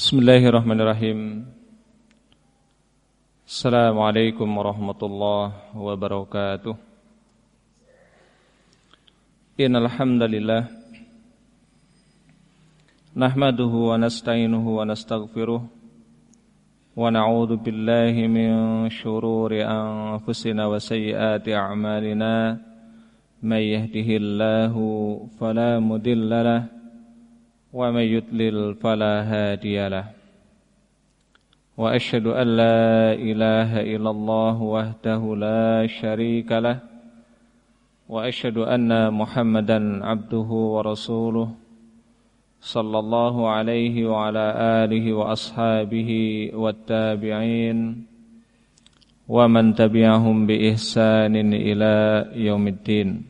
Bismillahirrahmanirrahim. Assalamualaikum warahmatullahi wabarakatuh. Innal hamdalillah nahmaduhu wa nasta'inuhu wa nastaghfiruh wa na'udzu billahi min shururi anfusina wa sayyiati a'malina. May yahdihillahu fala mudilla lahu ومن يضلل فلا هادي له. وأشهد أن لا إله إلا الله وحده لا شريك له. وأشهد أن محمدا عبده ورسوله صلى الله عليه وعلى آله وأصحابه والتابعين ومن تبعهم بإحسان إلى يوم الدين.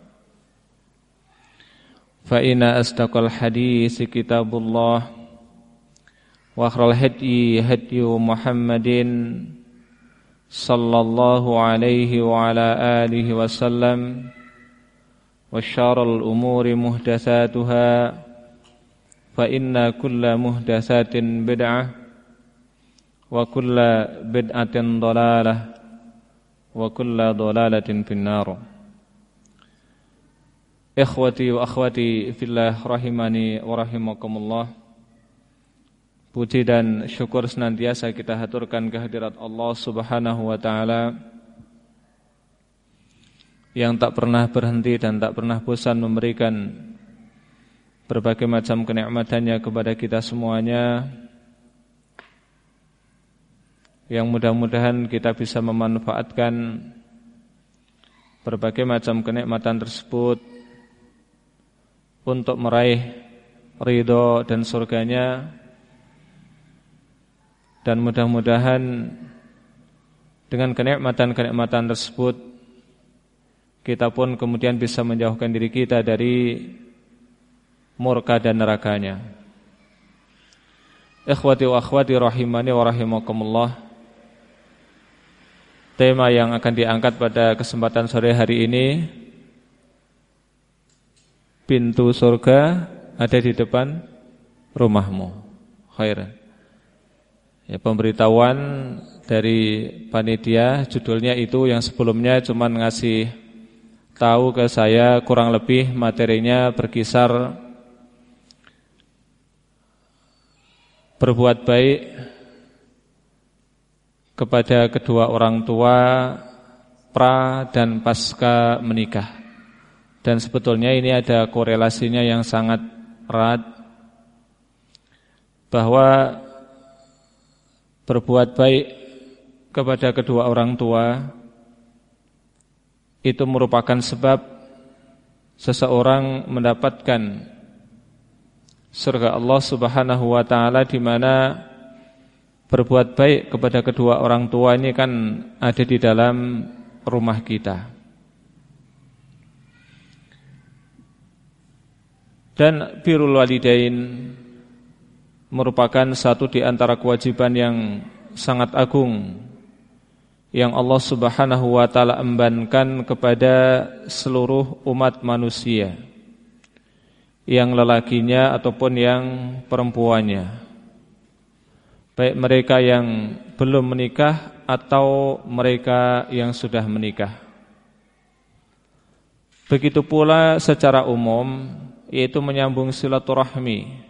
فإن أصدق الحديث كتاب الله وأخر الهدي هدي محمد صلى الله عليه وعلى آله وسلم وشار الأمور محدثاتها فإن كل محدثات بدعة وكل بدعة ضلالة وكل ضلالة في النار Ikhwati wa akhwati fillah rahimani wa rahimakumullah. Puji dan syukur senantiasa kita haturkan kehadirat Allah subhanahu wa ta'ala Yang tak pernah berhenti dan tak pernah bosan memberikan Berbagai macam kenikmatannya kepada kita semuanya. Yang mudah-mudahan kita bisa memanfaatkan Berbagai macam kenikmatan tersebut untuk meraih ridho dan surganya dan mudah-mudahan dengan kenikmatan-kenikmatan tersebut kita pun kemudian bisa menjauhkan diri kita dari murka dan nerakanya. Ikhwati wa akhwati rahimani wa rahimakumullah. Tema yang akan diangkat pada kesempatan sore hari ini pintu surga ada di depan rumahmu. Khair. Ya, pemberitahuan dari panitia judulnya itu yang sebelumnya cuma ngasih tahu ke saya kurang lebih materinya berkisar berbuat baik kepada kedua orang tua pra dan pasca menikah. Dan sebetulnya ini ada korelasinya yang sangat erat bahwa berbuat baik kepada kedua orang tua itu merupakan sebab seseorang mendapatkan surga Allah Subhanahu wa taala di mana berbuat baik kepada kedua orang tua ini kan ada di dalam rumah kita. Dan birrul walidain merupakan satu di antara kewajiban yang sangat agung yang Allah Subhanahu wa taala embankan kepada seluruh umat manusia yang lelakinya ataupun yang perempuannya. Baik mereka yang belum menikah atau mereka yang sudah menikah. Begitu pula secara umum yaitu menyambung silaturahmi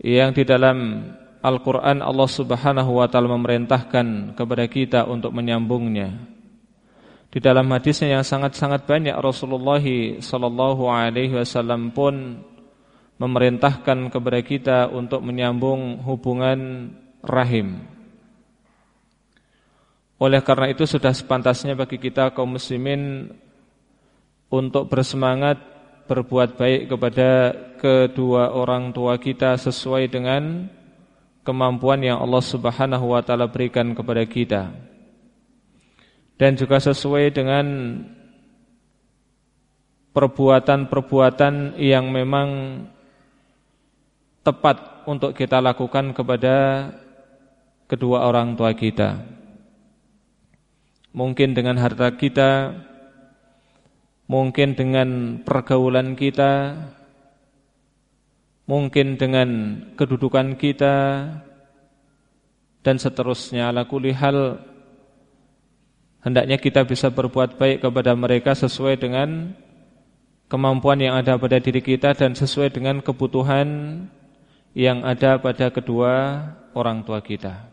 yang di dalam Al-Quran Allah subhanahu wa ta'ala memerintahkan kepada kita untuk menyambungnya Di dalam hadisnya yang sangat-sangat banyak Rasulullah sallallahu alaihi wasallam pun memerintahkan kepada kita untuk menyambung hubungan rahim. Oleh karena itu sudah sepantasnya bagi kita kaum muslimin untuk bersemangat berbuat baik kepada kedua orang tua kita sesuai dengan kemampuan yang Allah Subhanahu wa taala berikan kepada kita. Dan juga sesuai dengan perbuatan-perbuatan yang memang tepat untuk kita lakukan kepada kedua orang tua kita. Mungkin dengan harta kita, mungkin dengan pergaulan kita, mungkin dengan kedudukan kita, dan seterusnya. Ala hal, hendaknya kita bisa berbuat baik kepada mereka sesuai dengan kemampuan yang ada pada diri kita dan sesuai dengan kebutuhan yang ada pada kedua orang tua kita.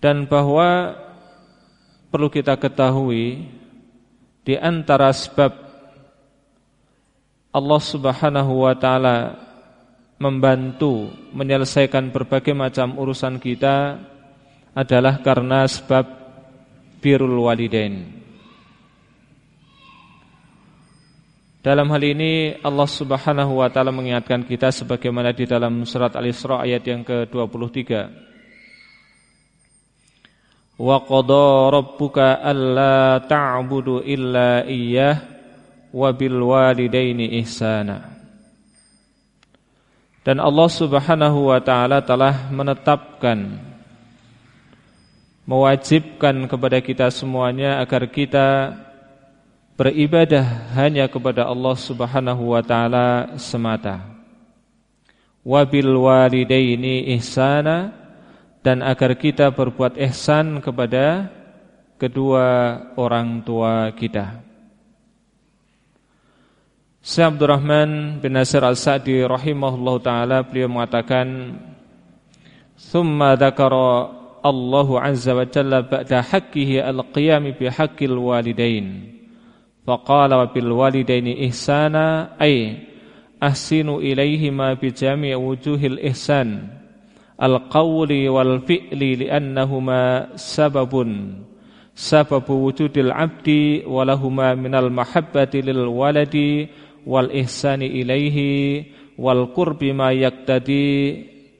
Dan bahwa perlu kita ketahui di antara sebab Allah Subhanahu wa taala membantu menyelesaikan berbagai macam urusan kita adalah karena sebab birrul walidain. Dalam hal ini Allah Subhanahu wa taala mengingatkan kita sebagaimana di dalam surat Al-Isra ayat yang ke-23. Wa qada rabbuka alla ta'budu illa iyyah wa bil walidaini ihsana. Dan Allah Subhanahu wa taala telah menetapkan mewajibkan kepada kita semuanya agar kita beribadah hanya kepada Allah Subhanahu wa taala semata. Wabil walidaini ihsana dan agar kita berbuat ihsan kepada kedua orang tua kita. Syekh Abdul Rahman bin Nasir Al-Sa'di rahimahullahu taala beliau mengatakan Thumma dzakara Allah azza wa jalla ba'da haqqihi al-qiyam bi haqqil walidain Faqala wa bil walidaini ihsana ay ahsinu bi jami' wujuhil ihsan al qawli wal fi'li li'annahuma sababun. Sababu wujudil abdi walahuma minal mahabbati lil waladi wal ihsani ilaihi wal qurbi ma yaktadi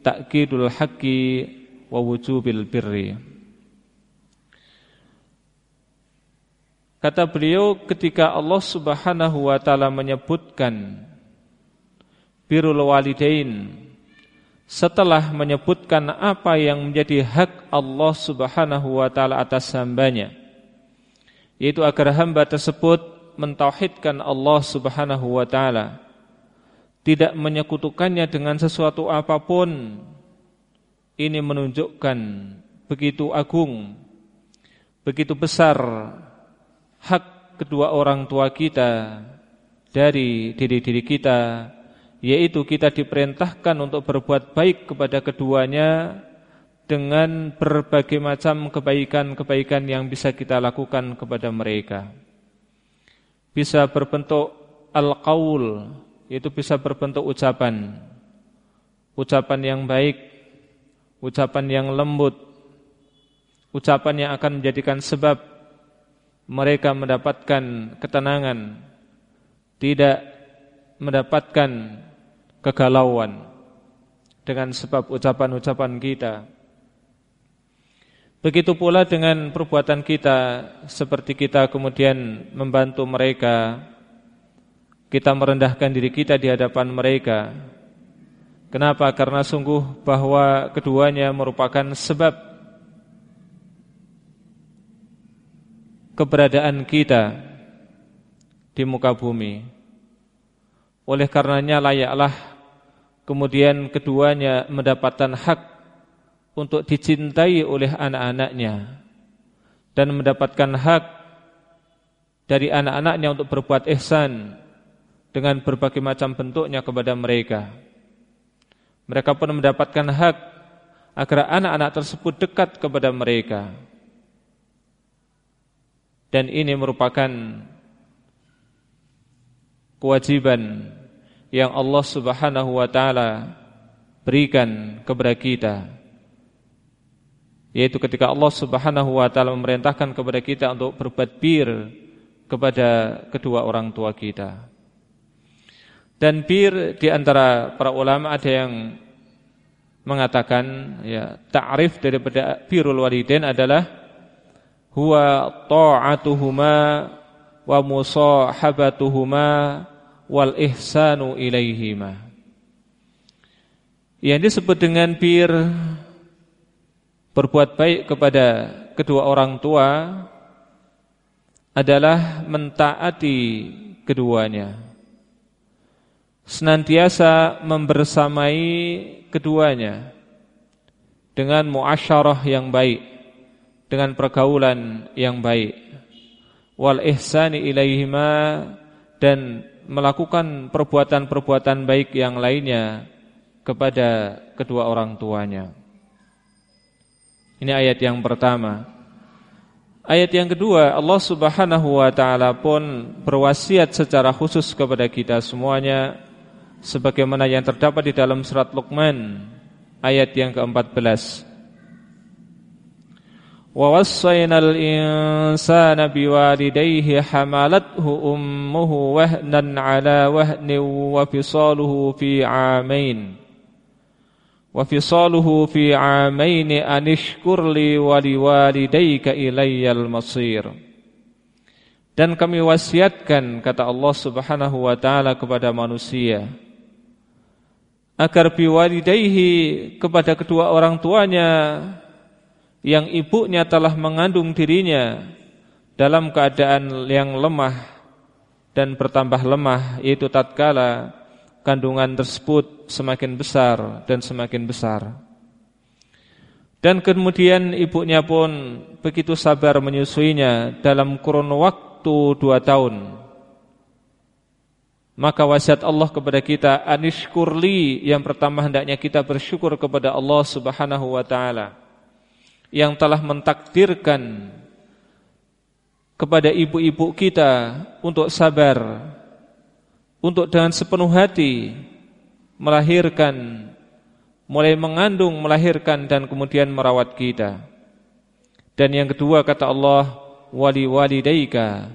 ta'kidul haqqi wa wujubil birri. Kata beliau ketika Allah Subhanahu wa taala menyebutkan birrul walidain setelah menyebutkan apa yang menjadi hak Allah Subhanahu wa taala atas hambanya yaitu agar hamba tersebut mentauhidkan Allah Subhanahu wa taala tidak menyekutukannya dengan sesuatu apa pun. Ini menunjukkan begitu agung begitu besar hak kedua orang tua kita dari diri-diri kita yaitu kita diperintahkan untuk berbuat baik kepada keduanya dengan berbagai macam kebaikan-kebaikan yang bisa kita lakukan kepada mereka. Bisa berbentuk al-qaul, yaitu bisa berbentuk ucapan. Ucapan yang baik, ucapan yang lembut, ucapan yang akan menjadikan sebab mereka mendapatkan ketenangan, tidak mendapatkan kegalauan dengan sebab ucapan-ucapan kita. Begitu pula dengan perbuatan kita seperti kita kemudian membantu mereka, kita merendahkan diri kita di hadapan mereka. Kenapa? Karena sungguh bahwa keduanya merupakan sebab keberadaan kita di muka bumi. Oleh karenanya layaklah kemudian keduanya mendapatkan hak untuk dicintai oleh anak-anaknya dan mendapatkan hak dari anak-anaknya untuk berbuat ihsan dengan berbagai macam bentuknya kepada mereka. Mereka pun mendapatkan hak agar anak-anak tersebut dekat kepada mereka. Dan ini merupakan kewajiban yang Allah Subhanahu wa taala berikan kepada kita. Yaitu ketika Allah Subhanahu wa taala memerintahkan kepada kita untuk berbuat bir kepada kedua orang tua kita. Dan bir di antara para ulama ada yang mengatakan ya ta'rif daripada birrul walidain adalah huwa ta'atuhuma wa musahabatuhuma wal ihsanu ilaihima. Yang disebut dengan bir berbuat baik kepada kedua orang tua adalah mentaati keduanya senantiasa membersamai keduanya dengan muasyarah yang baik, dengan pergaulan yang baik, wal ihsani ilaihima dan melakukan perbuatan-perbuatan baik yang lainnya kepada kedua orang tuanya. Ini ayat yang pertama. Ayat yang kedua, Allah Subhanahu wa taala pun berwasiat secara khusus kepada kita semuanya sebagaimana yang terdapat di dalam surat Luqman ayat yang ke-14 Hamalathu ummuhu wahnan ala wahnin wa fisaluhu fi 'amain wa fisaluhu fi 'amain an ishkur li wa liwalidayka ilayyal masir Dan kami wasiatkan kata Allah Subhanahu wa taala kepada manusia agar biwalidayhi kepada kedua orang tuanya yang ibunya telah mengandung dirinya dalam keadaan yang lemah dan bertambah lemah yaitu tatkala kandungan tersebut semakin besar dan semakin besar. Dan kemudian ibunya pun begitu sabar menyusuinya dalam kurun waktu dua tahun maka wasiat Allah kepada kita anishkurli yang pertama hendaknya kita bersyukur kepada Allah Subhanahu wa taala yang telah mentakdirkan kepada ibu-ibu kita untuk sabar untuk dengan sepenuh hati melahirkan mulai mengandung melahirkan dan kemudian merawat kita dan yang kedua kata Allah wali walidaika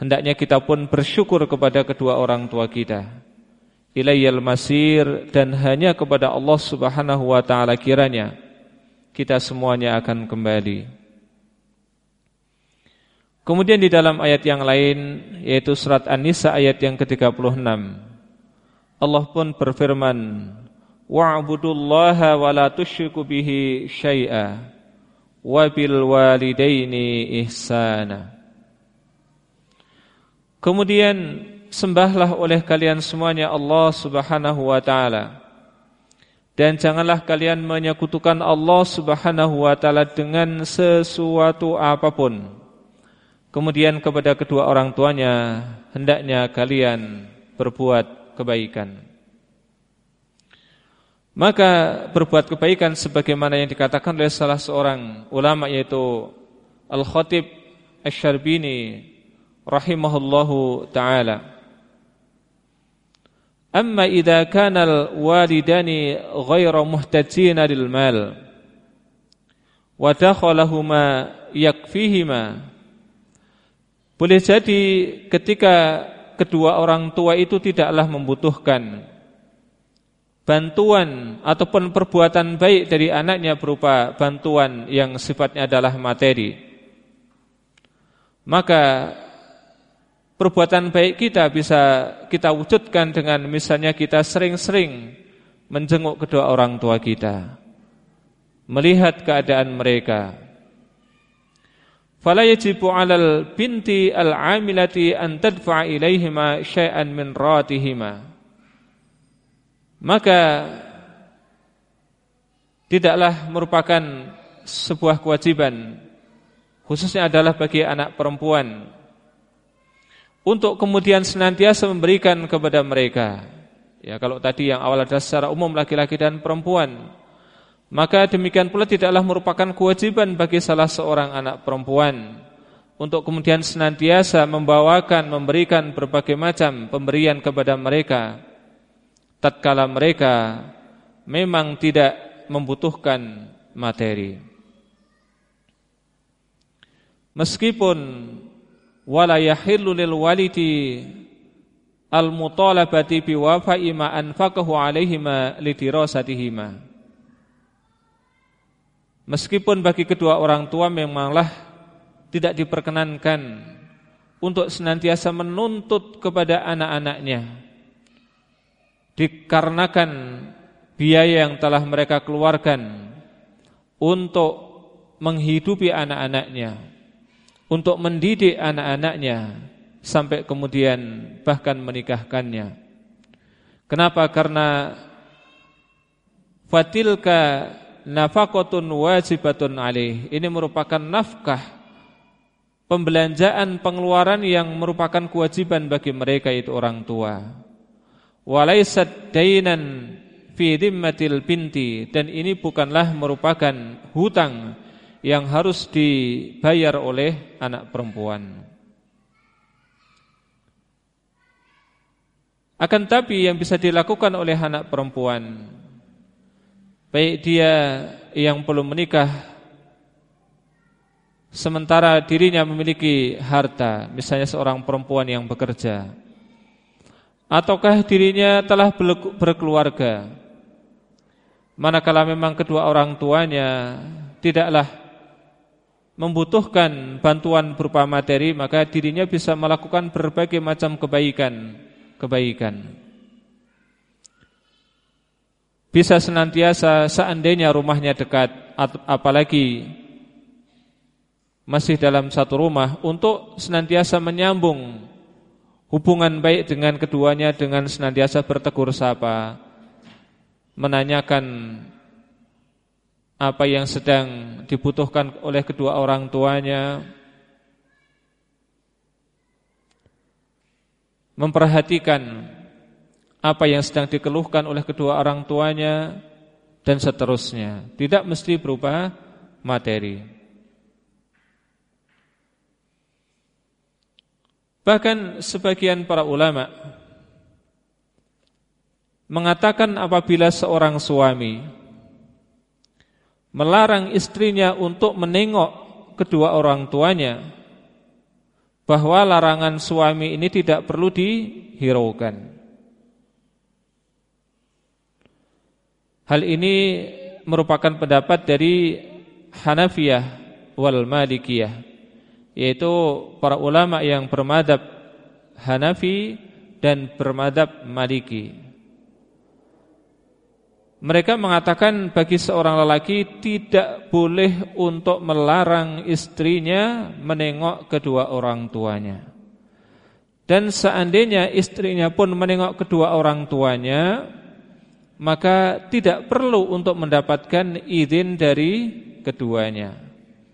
hendaknya kita pun bersyukur kepada kedua orang tua kita. Ilayyal masir dan hanya kepada Allah Subhanahu wa taala kiranya kita semuanya akan kembali. Kemudian di dalam ayat yang lain yaitu surat An-Nisa ayat yang ke-36 Allah pun berfirman wa'budullaha wa la tusyriku bihi syai'a wa bil walidaini ihsana Kemudian sembahlah oleh kalian semuanya Allah Subhanahu wa taala. Dan janganlah kalian menyekutukan Allah Subhanahu wa taala dengan sesuatu apa pun. Kemudian kepada kedua orang tuanya hendaknya kalian berbuat kebaikan. Maka berbuat kebaikan sebagaimana yang dikatakan oleh salah seorang ulama yaitu Al-Khatib Asy-Syarbini rahimahullahu taala Amma idza kana al-walidani ghayra muhtajina lil mal wa dakhalahuma yakfihima. Boleh jadi ketika kedua orang tua itu tidaklah membutuhkan bantuan ataupun perbuatan baik dari anaknya berupa bantuan yang sifatnya adalah materi maka perbuatan baik kita bisa kita wujudkan dengan misalnya kita sering-sering menjenguk kedua orang tua kita, melihat keadaan mereka. Fala yajibu 'alal binti al-'amilati an tadfa'a ilaihima syai'an min ratihima. Maka tidaklah merupakan sebuah kewajiban khususnya adalah bagi anak perempuan untuk kemudian senantiasa memberikan kepada mereka Ya, kalau tadi yang awal adalah secara umum laki-laki dan perempuan, maka demikian pula tidaklah merupakan kewajiban bagi salah seorang anak perempuan untuk kemudian senantiasa membawakan, memberikan berbagai macam pemberian kepada mereka tatkala mereka memang tidak membutuhkan materi. Meskipun wala yahillu lil walidi al-mutalabati bi wafa'i ma anfaqahu alaihima lidirasatihima. Meskipun bagi kedua orang tua memanglah tidak diperkenankan untuk senantiasa menuntut kepada anak-anaknya dikarenakan biaya yang telah mereka keluarkan untuk menghidupi anak-anaknya, untuk mendidik anak-anaknya sampai kemudian bahkan menikahkannya. Kenapa? Karena fatilka nafaqatun wajibatun alaih. Ini merupakan nafkah pembelanjaan pengeluaran yang merupakan kewajiban bagi mereka itu orang tua. Walaisat dainan fi dhimmatil binti dan ini bukanlah merupakan hutang yang harus dibayar oleh anak perempuan. Akan tapi yang bisa dilakukan oleh anak perempuan Baik dia yang belum menikah Sementara dirinya memiliki harta Misalnya seorang perempuan yang bekerja Ataukah dirinya telah berkeluarga Manakala memang kedua orang tuanya Tidaklah membutuhkan bantuan berupa materi Maka dirinya bisa melakukan berbagai macam kebaikan kebaikan. Bisa senantiasa seandainya rumahnya dekat apalagi masih dalam satu rumah untuk senantiasa menyambung hubungan baik dengan keduanya dengan senantiasa bertegur sapa, menanyakan apa yang sedang dibutuhkan oleh kedua orang tuanya, memperhatikan apa yang sedang dikeluhkan oleh kedua orang tuanya dan seterusnya. Tidak mesti berupa materi. Bahkan sebagian para ulama mengatakan apabila seorang suami melarang istrinya untuk menengok kedua orang tuanya bahwa larangan suami ini tidak perlu dihiraukan. Hal ini merupakan pendapat dari Hanafiyah wal Malikiyah yaitu para ulama yang bermadhab Hanafi dan bermadhab Maliki. Mereka mengatakan bagi seorang lelaki tidak boleh untuk melarang istrinya menengok kedua orang tuanya. Dan seandainya istrinya pun menengok kedua orang tuanya, maka tidak perlu untuk mendapatkan izin dari keduanya.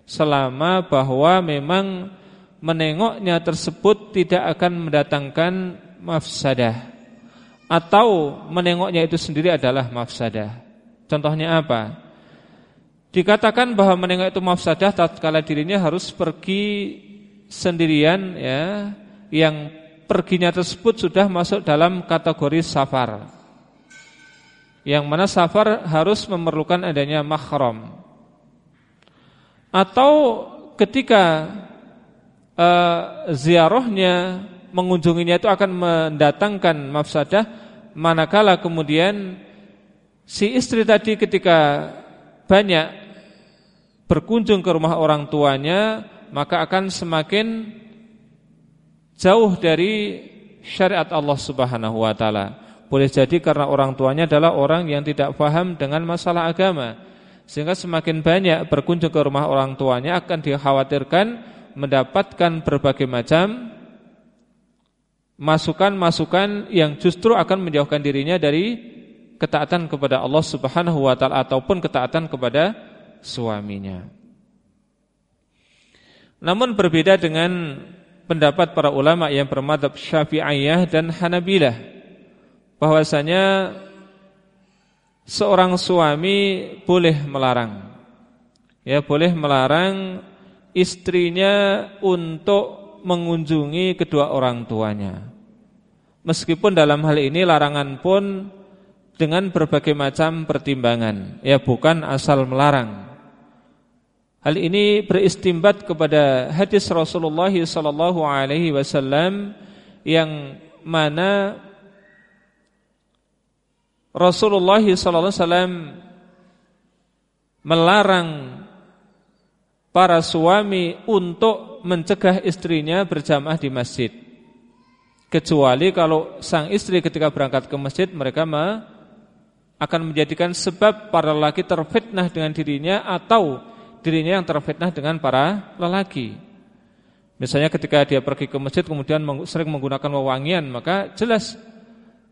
Selama bahwa memang menengoknya tersebut tidak akan mendatangkan mafsadah atau menengoknya itu sendiri adalah mafsadah. Contohnya apa? Dikatakan bahwa menengok itu mafsadah tatkala dirinya harus pergi sendirian ya, yang perginya tersebut sudah masuk dalam kategori safar. Yang mana safar harus memerlukan adanya mahram. Atau ketika uh, ziarahnya mengunjunginya itu akan mendatangkan mafsadah manakala kemudian si istri tadi ketika banyak berkunjung ke rumah orang tuanya maka akan semakin jauh dari syariat Allah Subhanahu wa taala. Boleh jadi karena orang tuanya adalah orang yang tidak paham dengan masalah agama sehingga semakin banyak berkunjung ke rumah orang tuanya akan dikhawatirkan mendapatkan berbagai macam masukan-masukan yang justru akan menjauhkan dirinya dari ketaatan kepada Allah Subhanahu wa taala ataupun ketaatan kepada suaminya. Namun berbeda dengan pendapat para ulama yang bermadhab Syafi'iyah dan Hanabilah bahwasanya seorang suami boleh melarang ya boleh melarang istrinya untuk mengunjungi kedua orang tuanya. Meskipun dalam hal ini larangan pun dengan berbagai macam pertimbangan, ya bukan asal melarang. Hal ini beristimbat kepada hadis Rasulullah wasallam yang mana Rasulullah wasallam melarang para suami untuk mencegah istrinya berjamaah di masjid. Kecuali kalau sang istri ketika berangkat ke masjid mereka me, akan menjadikan sebab para lelaki terfitnah dengan dirinya atau dirinya yang terfitnah dengan para lelaki. Misalnya ketika dia pergi ke masjid kemudian sering menggunakan wewangian, maka jelas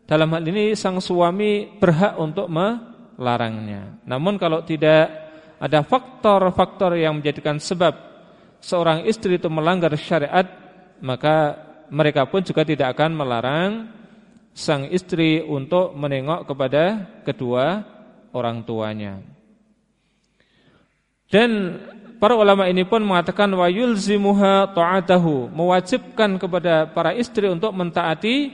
dalam hal ini sang suami berhak untuk melarangnya. Namun kalau tidak ada faktor-faktor yang menjadikan sebab seorang istri itu melanggar syariat, maka mereka pun juga tidak akan melarang sang istri untuk menengok kepada kedua orang tuanya. Dan para ulama ini pun mengatakan wa yulzimuha ta'atahu, mewajibkan kepada para istri untuk mentaati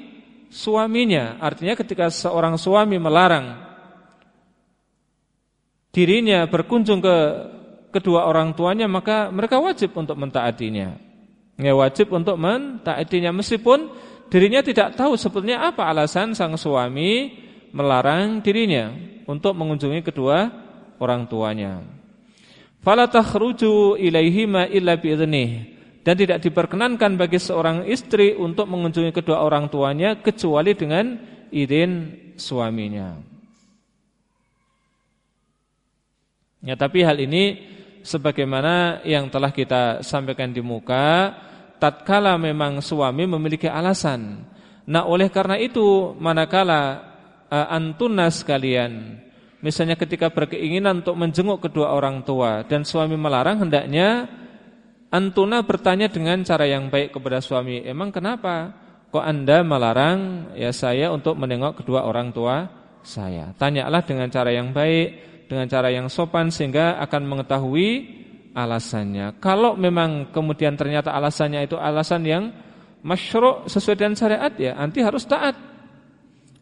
suaminya. Artinya ketika seorang suami melarang dirinya berkunjung ke kedua orang tuanya maka mereka wajib untuk mentaatinya. Ya wajib untuk mentaatinya meskipun dirinya tidak tahu sebetulnya apa alasan sang suami melarang dirinya untuk mengunjungi kedua orang tuanya. Fala takhruju ilaihima illa bi'idnih dan tidak diperkenankan bagi seorang istri untuk mengunjungi kedua orang tuanya kecuali dengan izin suaminya. Ya, tapi hal ini sebagaimana yang telah kita sampaikan di muka, tatkala memang suami memiliki alasan. Nah, oleh karena itu manakala uh, antuna sekalian, misalnya ketika berkeinginan untuk menjenguk kedua orang tua dan suami melarang, hendaknya antuna bertanya dengan cara yang baik kepada suami, "Emang kenapa kok Anda melarang ya saya untuk menengok kedua orang tua saya?" Tanyalah dengan cara yang baik dengan cara yang sopan sehingga akan mengetahui alasannya. Kalau memang kemudian ternyata alasannya itu alasan yang masyru' sesuai dengan syariat ya, anti harus taat.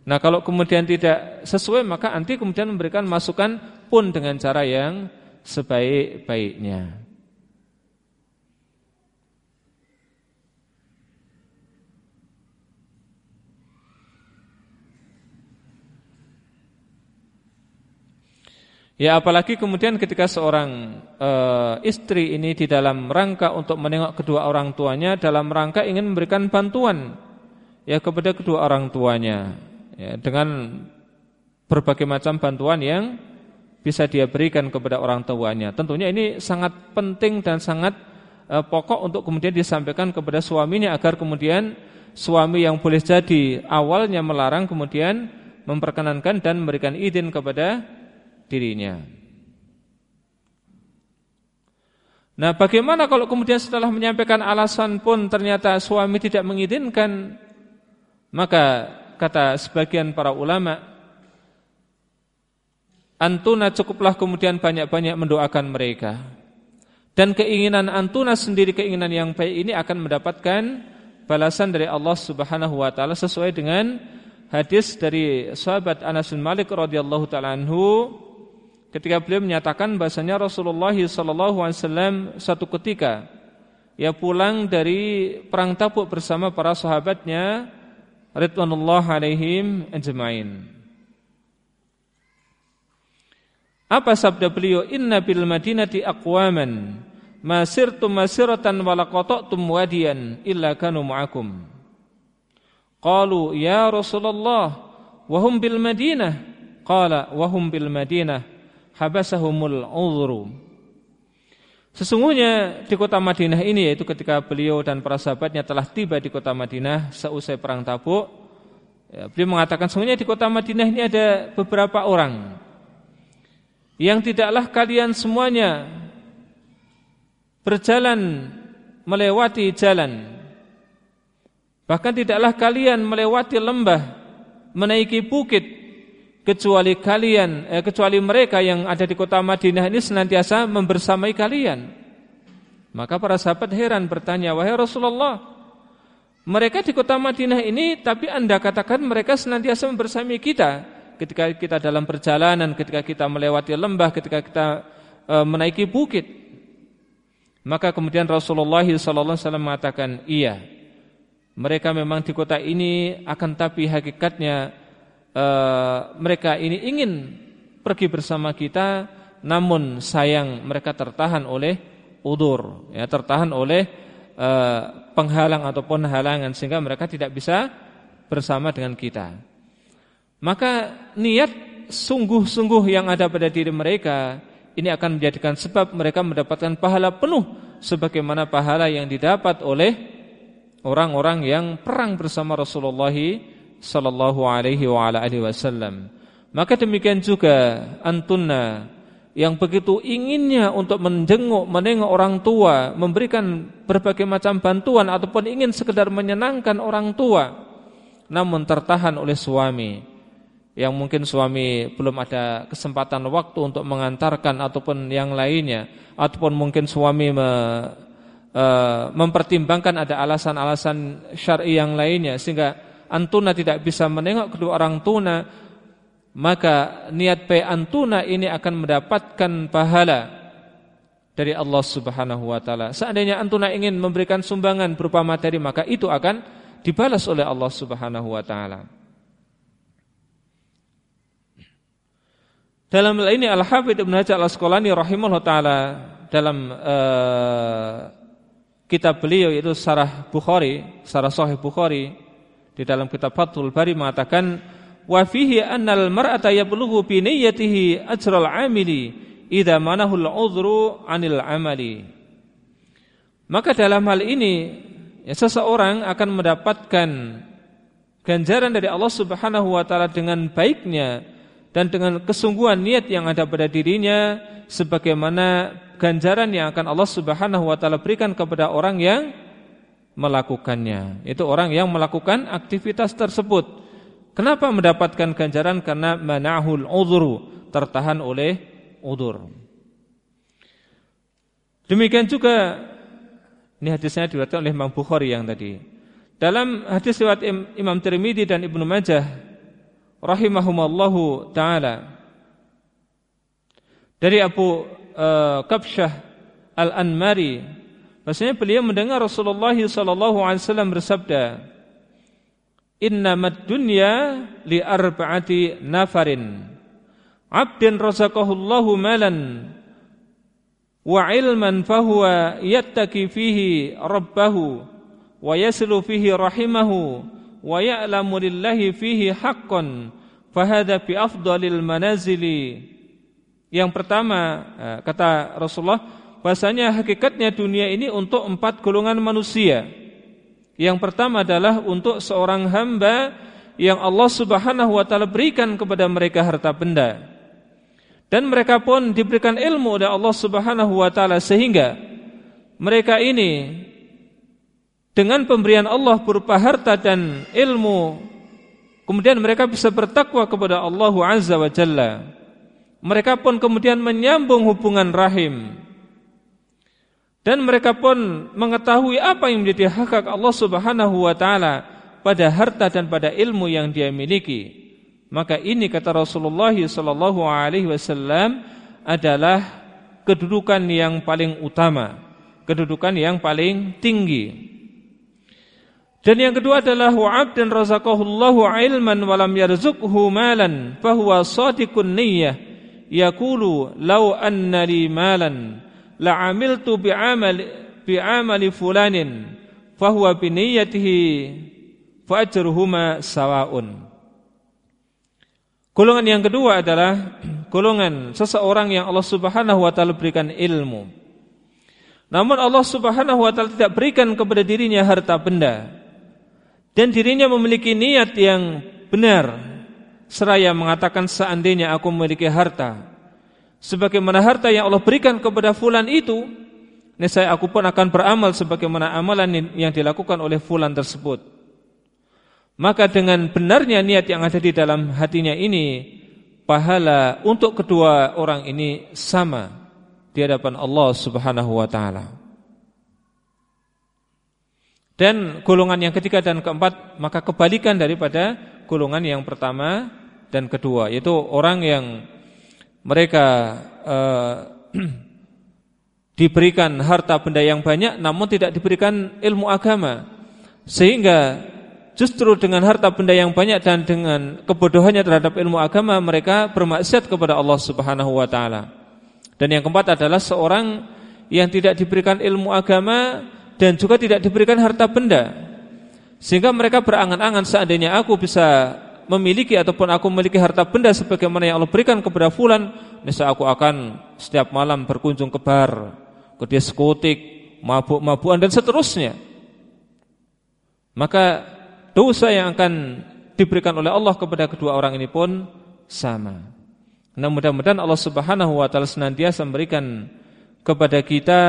Nah, kalau kemudian tidak sesuai maka anti kemudian memberikan masukan pun dengan cara yang sebaik-baiknya. Ya apalagi kemudian ketika seorang e, istri ini di dalam rangka untuk menengok kedua orang tuanya dalam rangka ingin memberikan bantuan ya kepada kedua orang tuanya ya, dengan berbagai macam bantuan yang bisa dia berikan kepada orang tuanya. Tentunya ini sangat penting dan sangat e, pokok untuk kemudian disampaikan kepada suaminya agar kemudian suami yang boleh jadi awalnya melarang kemudian memperkenankan dan memberikan izin kepada dirinya. Nah, bagaimana kalau kemudian setelah menyampaikan alasan pun ternyata suami tidak mengizinkan? Maka kata sebagian para ulama, antuna cukuplah kemudian banyak-banyak mendoakan mereka. Dan keinginan antuna sendiri keinginan yang baik ini akan mendapatkan balasan dari Allah Subhanahu wa taala sesuai dengan hadis dari sahabat Anas bin Malik radhiyallahu taala anhu ketika beliau menyatakan bahasanya Rasulullah SAW satu ketika ia pulang dari perang Tabuk bersama para sahabatnya ridwanullah alaihim ajmain. Apa sabda beliau? Inna bil madinati aqwaman masirtum masiratan wa laqata'tum wadiyan illa kanu ma'akum. Qalu ya Rasulullah wa hum bil Madinah. Qala wa hum bil Madinah habasahumul uzru. Sesungguhnya di kota Madinah ini yaitu ketika beliau dan para sahabatnya telah tiba di kota Madinah seusai perang Tabuk, ya, beliau mengatakan sesungguhnya di kota Madinah ini ada beberapa orang yang tidaklah kalian semuanya berjalan melewati jalan. Bahkan tidaklah kalian melewati lembah menaiki bukit kecuali kalian eh, kecuali mereka yang ada di kota Madinah ini senantiasa membersamai kalian. Maka para sahabat heran bertanya, "Wahai Rasulullah, mereka di kota Madinah ini tapi Anda katakan mereka senantiasa membersamai kita ketika kita dalam perjalanan, ketika kita melewati lembah, ketika kita e, menaiki bukit." Maka kemudian Rasulullah wasallam mengatakan, "Iya. Mereka memang di kota ini akan tapi hakikatnya Eh, mereka ini ingin pergi bersama kita namun sayang mereka tertahan oleh udur ya tertahan oleh uh, penghalang ataupun halangan sehingga mereka tidak bisa bersama dengan kita. Maka niat sungguh-sungguh yang ada pada diri mereka ini akan menjadikan sebab mereka mendapatkan pahala penuh sebagaimana pahala yang didapat oleh orang-orang yang perang bersama Rasulullah sallallahu alaihi wa ala alihi wasallam. Maka demikian juga antunna yang begitu inginnya untuk menjenguk, menengok orang tua, memberikan berbagai macam bantuan ataupun ingin sekedar menyenangkan orang tua, namun tertahan oleh suami yang mungkin suami belum ada kesempatan waktu untuk mengantarkan ataupun yang lainnya, ataupun mungkin suami me, e, mempertimbangkan ada alasan-alasan syar'i yang lainnya sehingga antuna tidak bisa menengok kedua orang tuna, maka niat pe antuna ini akan mendapatkan pahala dari Allah Subhanahu wa taala. Seandainya antuna ingin memberikan sumbangan berupa materi, maka itu akan dibalas oleh Allah Subhanahu wa taala. Dalam hal ini Al-Hafidz Ibnu Hajar Al-Asqalani rahimahullah taala dalam uh, kitab beliau yaitu Sarah Bukhari, Sarah Sahih Bukhari di dalam kitab Fathul Bari mengatakan wa fihi annal mar'ata yablughu bi niyyatihi ajral 'amili idza manahu al-'udhru 'anil 'amali. Maka dalam hal ini ya, seseorang akan mendapatkan ganjaran dari Allah Subhanahu wa taala dengan baiknya dan dengan kesungguhan niat yang ada pada dirinya sebagaimana ganjaran yang akan Allah Subhanahu wa taala berikan kepada orang yang melakukannya. Itu orang yang melakukan aktivitas tersebut. Kenapa mendapatkan ganjaran? Karena manahul udhru, tertahan oleh udur. Demikian juga ini hadisnya diriwayatkan oleh Imam Bukhari yang tadi. Dalam hadis riwayat Imam Tirmidzi dan Ibnu Majah rahimahumallahu taala dari Abu uh, Kabsyah Al-Anmari Maksudnya beliau mendengar Rasulullah sallallahu alaihi wasallam bersabda, "Innamad dunya li arba'ati nafarin. 'Abdin razaqahullahu malan wa 'ilman fahuwa yattaki fihi rabbahu wa yaslu fihi rahimahu wa ya'lamu lillahi fihi haqqan fahadha bi afdalil manazili." Yang pertama eh, kata Rasulullah bahasanya hakikatnya dunia ini untuk empat golongan manusia. Yang pertama adalah untuk seorang hamba yang Allah Subhanahu wa taala berikan kepada mereka harta benda. Dan mereka pun diberikan ilmu oleh Allah Subhanahu wa taala sehingga mereka ini dengan pemberian Allah berupa harta dan ilmu kemudian mereka bisa bertakwa kepada Allah Azza wa Jalla. Mereka pun kemudian menyambung hubungan rahim dan mereka pun mengetahui apa yang menjadi hak hak Allah Subhanahu wa taala pada harta dan pada ilmu yang dia miliki. Maka ini kata Rasulullah sallallahu alaihi wasallam adalah kedudukan yang paling utama, kedudukan yang paling tinggi. Dan yang kedua adalah wa'ab dan razaqahullahu ilman walam yarzuqhu malan fahuwa sadiqun niyyah yaqulu law anna li malan la amiltu bi amali bi amali fulanin fahuwa bi niyyatihi fa ajruhuma sawaun Golongan yang kedua adalah golongan seseorang yang Allah Subhanahu wa taala berikan ilmu. Namun Allah Subhanahu wa taala tidak berikan kepada dirinya harta benda. Dan dirinya memiliki niat yang benar seraya mengatakan seandainya aku memiliki harta sebagaimana harta yang Allah berikan kepada fulan itu, nescaya aku pun akan beramal sebagaimana amalan yang dilakukan oleh fulan tersebut. maka dengan benarnya niat yang ada di dalam hatinya ini pahala untuk kedua orang ini sama di hadapan Allah Subhanahu wa taala. Dan golongan yang ketiga dan keempat maka kebalikan daripada golongan yang pertama dan kedua yaitu orang yang mereka uh, diberikan harta benda yang banyak namun tidak diberikan ilmu agama sehingga Justru dengan harta benda yang banyak dan dengan kebodohannya terhadap ilmu agama mereka bermaksiat kepada Allah Subhanahu wa taala. Dan yang keempat adalah seorang yang tidak diberikan ilmu agama dan juga tidak diberikan harta benda. Sehingga mereka berangan-angan seandainya aku bisa memiliki ataupun aku memiliki harta benda sebagaimana yang Allah berikan kepada fulan, niscaya aku akan setiap malam berkunjung ke bar, ke diskotik, mabuk-mabukan dan seterusnya. Maka dosa yang akan diberikan oleh Allah kepada kedua orang ini pun sama. Nah mudah-mudahan Allah Subhanahu wa taala senantiasa memberikan kepada kita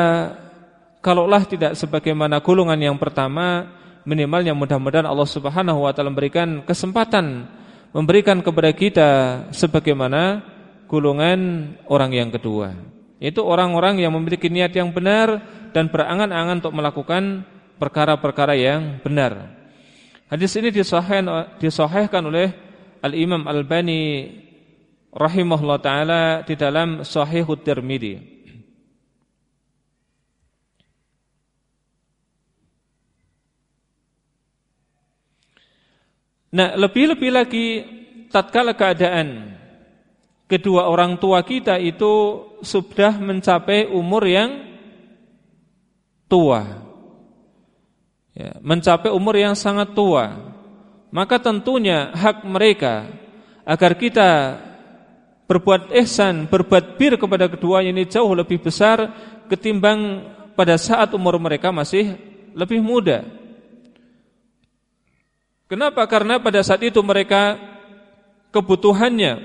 kalaulah tidak sebagaimana golongan yang pertama minimalnya mudah-mudahan Allah Subhanahu wa taala memberikan kesempatan memberikan kepada kita sebagaimana golongan orang yang kedua. Itu orang-orang yang memiliki niat yang benar dan berangan-angan untuk melakukan perkara-perkara yang benar. Hadis ini disahihkan oleh Al-Imam Al-Bani rahimahullah taala di dalam Sahih Tirmizi. Nah, lebih-lebih lagi tatkala keadaan kedua orang tua kita itu sudah mencapai umur yang tua ya, mencapai umur yang sangat tua, maka tentunya hak mereka agar kita berbuat ihsan, berbuat bir kepada keduanya ini jauh lebih besar ketimbang pada saat umur mereka masih lebih muda. Kenapa? Karena pada saat itu mereka kebutuhannya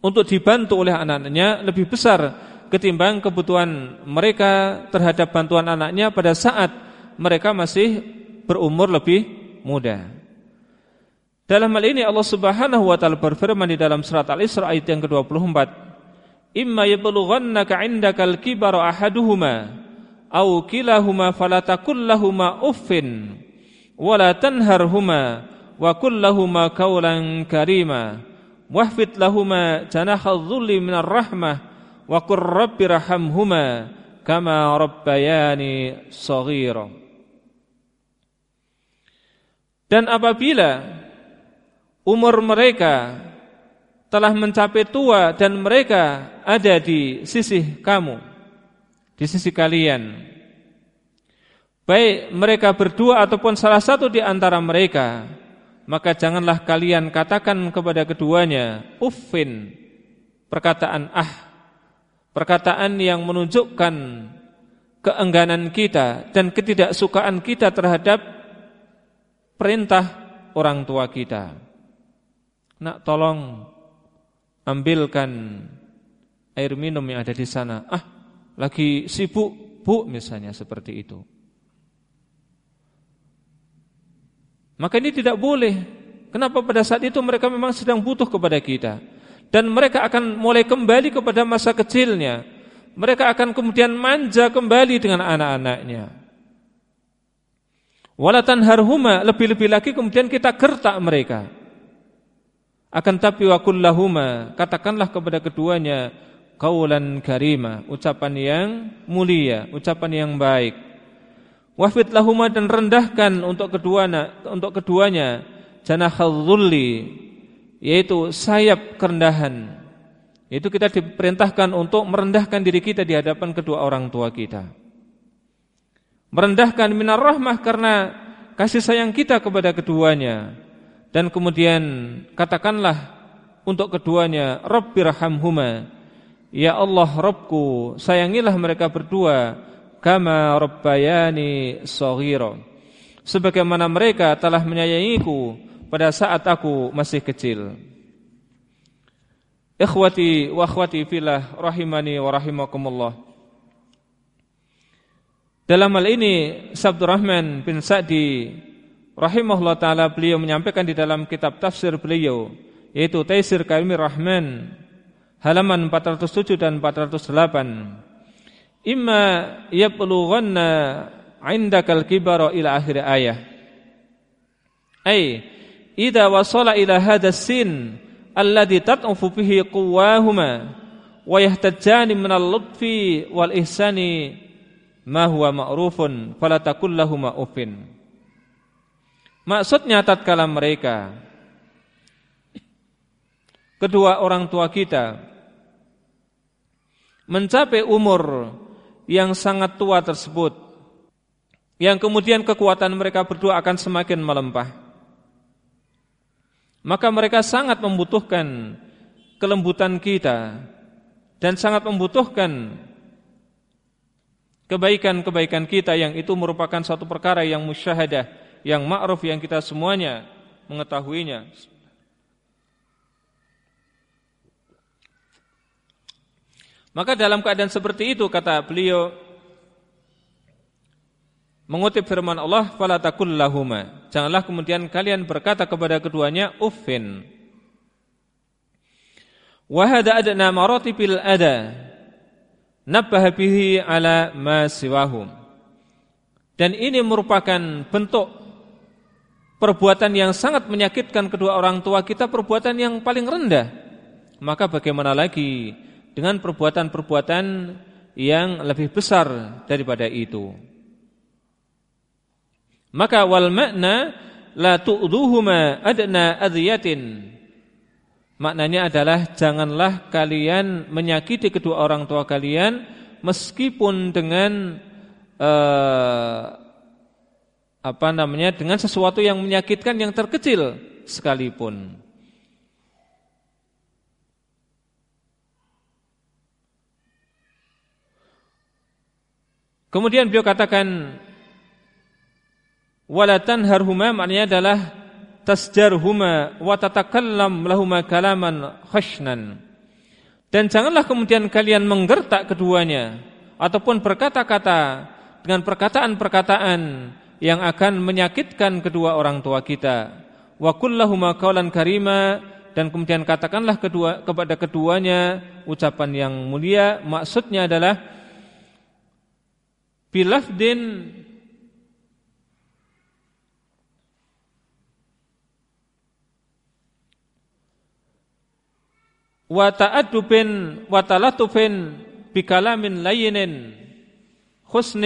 untuk dibantu oleh anak-anaknya lebih besar ketimbang kebutuhan mereka terhadap bantuan anaknya pada saat mereka masih berumur lebih muda. Dalam hal ini Allah Subhanahu wa taala berfirman di dalam surat Al-Isra ayat yang ke-24, "Imma yablughannaka 'indakal kibara ahaduhuma aw kilahuma fala takul lahumu uffin wa qul lahumu qawlan karima wahfid lahumu janaha dhulli minar rahmah wa qur rabbi rahamhuma kama rabbayani shaghira." Dan apabila umur mereka telah mencapai tua dan mereka ada di sisi kamu, di sisi kalian, baik mereka berdua ataupun salah satu di antara mereka, maka janganlah kalian katakan kepada keduanya uffin, perkataan ah, perkataan yang menunjukkan keengganan kita dan ketidaksukaan kita terhadap perintah orang tua kita. Nak tolong ambilkan air minum yang ada di sana. Ah, lagi sibuk, Bu, misalnya seperti itu. Maka ini tidak boleh. Kenapa pada saat itu mereka memang sedang butuh kepada kita. Dan mereka akan mulai kembali kepada masa kecilnya. Mereka akan kemudian manja kembali dengan anak-anaknya. Walatan harhuma lebih-lebih lagi kemudian kita gertak mereka. Akan tapi wa kullahuma katakanlah kepada keduanya kaulan karima, ucapan yang mulia, ucapan yang baik. Wafid lahuma dan rendahkan untuk keduanya, untuk keduanya. Janahadzulli yaitu sayap kerendahan. Itu kita diperintahkan untuk merendahkan diri kita di hadapan kedua orang tua kita. Merendahkan minar rahmah karena kasih sayang kita kepada keduanya. Dan kemudian katakanlah untuk keduanya Rabbirhamhuma ya Allah Rabbku sayangilah mereka berdua kama rabbayani shaghira sebagaimana mereka telah menyayangiku pada saat aku masih kecil. Ikhwati wa akhwati fillah rahimani wa rahimakumullah. Dalam hal ini Sabdur Rahman bin Sa'di rahimahullah taala beliau menyampaikan di dalam kitab tafsir beliau yaitu Taisir Kalimir Rahman halaman 407 dan 408 imma yablughanna indakal kibara ila akhir ayah. Ay idza wasala ila hadha sin alladhi tat'ufu bihi quwwahuma wa yahtajani min al-lutfi wal ihsani ma huwa ma'rufun fala takul lahum uffin. Maksudnya tatkala mereka kedua orang tua kita mencapai umur yang sangat tua tersebut yang kemudian kekuatan mereka berdua akan semakin melempah maka mereka sangat membutuhkan kelembutan kita dan sangat membutuhkan kebaikan-kebaikan kita yang itu merupakan suatu perkara yang musyahadah yang ma'ruf yang kita semuanya mengetahuinya. Maka dalam keadaan seperti itu kata beliau mengutip firman Allah fala takul janganlah kemudian kalian berkata kepada keduanya uffin. Wa hada adna maratibil ada. Nabbaha bihi ala ma siwahum. Dan ini merupakan bentuk perbuatan yang sangat menyakitkan kedua orang tua kita perbuatan yang paling rendah. Maka bagaimana lagi dengan perbuatan-perbuatan yang lebih besar daripada itu maka wal makna la tu'duhuma adna adhiyatin maknanya adalah janganlah kalian menyakiti kedua orang tua kalian meskipun dengan uh, apa namanya dengan sesuatu yang menyakitkan yang terkecil sekalipun. Kemudian beliau katakan walatan harhuma maknanya adalah tasjarhuma wa tatakallam lahuma kalaman khashnan. Dan janganlah kemudian kalian menggertak keduanya ataupun berkata-kata dengan perkataan-perkataan yang akan menyakitkan kedua orang tua kita. Wa kullahuma qaulan karima dan kemudian katakanlah kedua kepada keduanya ucapan yang mulia maksudnya adalah بلفظ وتأدبٍ وتلطفٍ بكلام لين حسن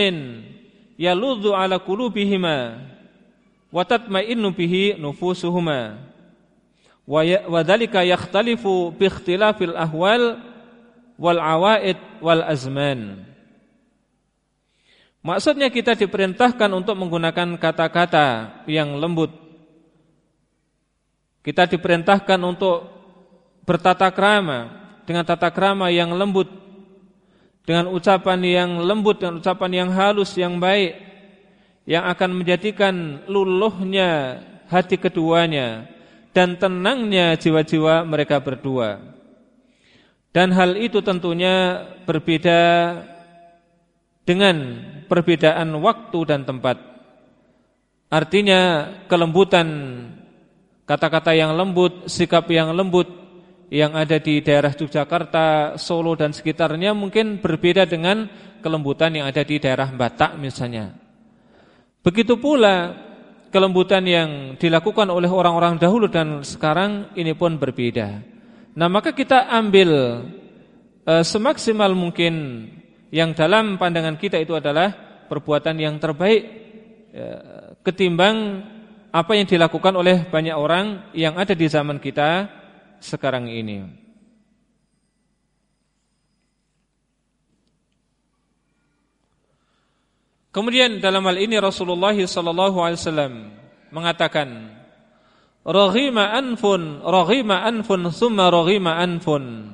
يلوذ على قلوبهما وتطمئن به نفوسهما. وذلك يختلف باختلاف الأهوال والعوائد والأزمان. Maksudnya kita diperintahkan untuk menggunakan kata-kata yang lembut Kita diperintahkan untuk bertata krama dengan tata krama yang lembut dengan ucapan yang lembut dan ucapan yang halus yang baik yang akan menjadikan luluhnya hati keduanya dan tenangnya jiwa-jiwa mereka berdua. Dan hal itu tentunya berbeda dengan perbedaan waktu dan tempat. Artinya kelembutan kata-kata yang lembut, sikap yang lembut yang ada di daerah Yogyakarta, Solo dan sekitarnya mungkin berbeda dengan kelembutan yang ada di daerah Batak misalnya. Begitu pula kelembutan yang dilakukan oleh orang-orang dahulu dan sekarang ini pun berbeda. Nah, maka kita ambil e, semaksimal mungkin yang dalam pandangan kita itu adalah perbuatan yang terbaik e, ketimbang apa yang dilakukan oleh banyak orang yang ada di zaman kita sekarang ini. Kemudian dalam hal ini Rasulullah sallallahu alaihi wasallam mengatakan Raghima anfun raghima anfun thumma raghima anfun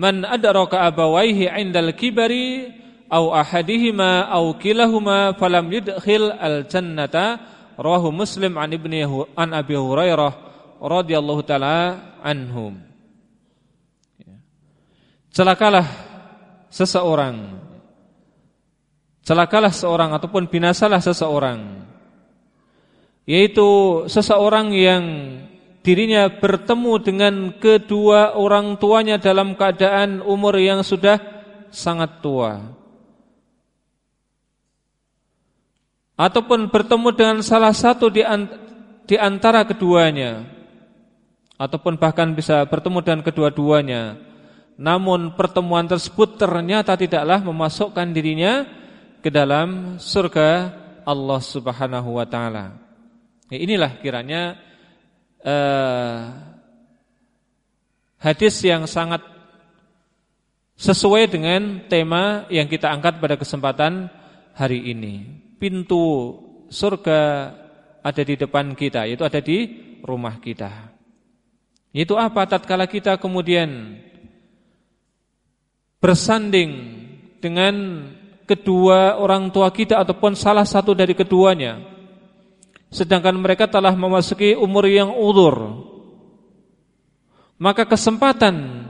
man adraka abawaihi 'indal kibari aw ahadihima aw kilahuma falam yudkhil al jannata rawahu Muslim an ibni an Abi Hurairah radhiyallahu taala anhum. Celakalah seseorang Celakalah seorang ataupun binasalah seseorang yaitu seseorang yang dirinya bertemu dengan kedua orang tuanya dalam keadaan umur yang sudah sangat tua. Ataupun bertemu dengan salah satu di antara keduanya. Ataupun bahkan bisa bertemu dengan kedua-duanya. Namun pertemuan tersebut ternyata tidaklah memasukkan dirinya ke dalam surga Allah Subhanahu wa taala. inilah kiranya uh, hadis yang sangat sesuai dengan tema yang kita angkat pada kesempatan hari ini. Pintu surga ada di depan kita, yaitu ada di rumah kita. Itu apa tatkala kita kemudian bersanding dengan kedua orang tua kita ataupun salah satu dari keduanya sedangkan mereka telah memasuki umur yang udur. Maka kesempatan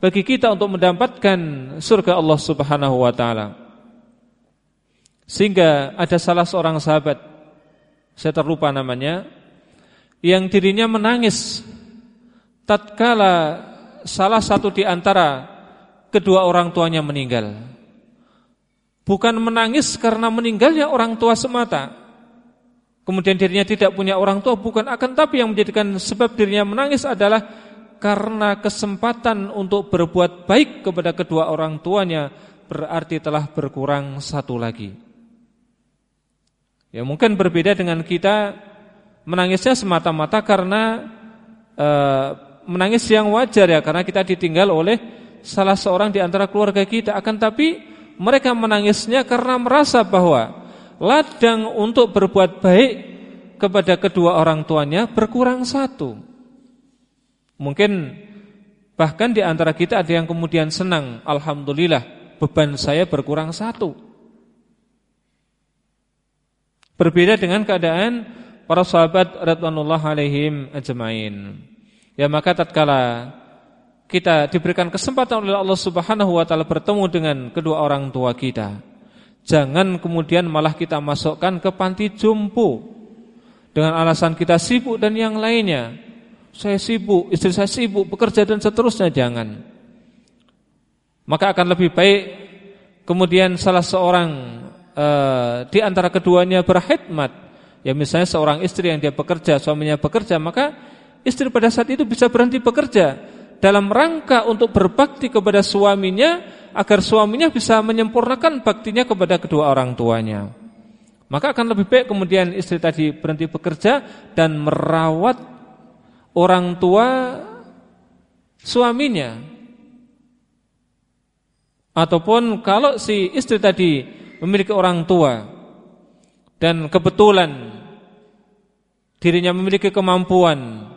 bagi kita untuk mendapatkan surga Allah Subhanahu wa taala. Sehingga ada salah seorang sahabat saya terlupa namanya yang dirinya menangis tatkala salah satu di antara kedua orang tuanya meninggal. Bukan menangis karena meninggalnya orang tua semata kemudian dirinya tidak punya orang tua bukan akan tapi yang menjadikan sebab dirinya menangis adalah karena kesempatan untuk berbuat baik kepada kedua orang tuanya berarti telah berkurang satu lagi. Ya mungkin berbeda dengan kita menangisnya semata-mata karena e, menangis yang wajar ya karena kita ditinggal oleh salah seorang di antara keluarga kita akan tapi mereka menangisnya karena merasa bahwa ladang untuk berbuat baik kepada kedua orang tuanya berkurang satu. Mungkin bahkan di antara kita ada yang kemudian senang, alhamdulillah beban saya berkurang satu. Berbeda dengan keadaan para sahabat radhiyallahu alaihim ajmain. Ya maka tatkala kita diberikan kesempatan oleh Allah Subhanahu wa taala bertemu dengan kedua orang tua kita, Jangan kemudian malah kita masukkan ke panti jompo dengan alasan kita sibuk dan yang lainnya. Saya sibuk, istri saya sibuk, bekerja dan seterusnya jangan. Maka akan lebih baik kemudian salah seorang uh, di antara keduanya berkhidmat. Ya misalnya seorang istri yang dia bekerja, suaminya bekerja, maka istri pada saat itu bisa berhenti bekerja dalam rangka untuk berbakti kepada suaminya agar suaminya bisa menyempurnakan baktinya kepada kedua orang tuanya. Maka akan lebih baik kemudian istri tadi berhenti bekerja dan merawat orang tua suaminya. Ataupun kalau si istri tadi memiliki orang tua dan kebetulan dirinya memiliki kemampuan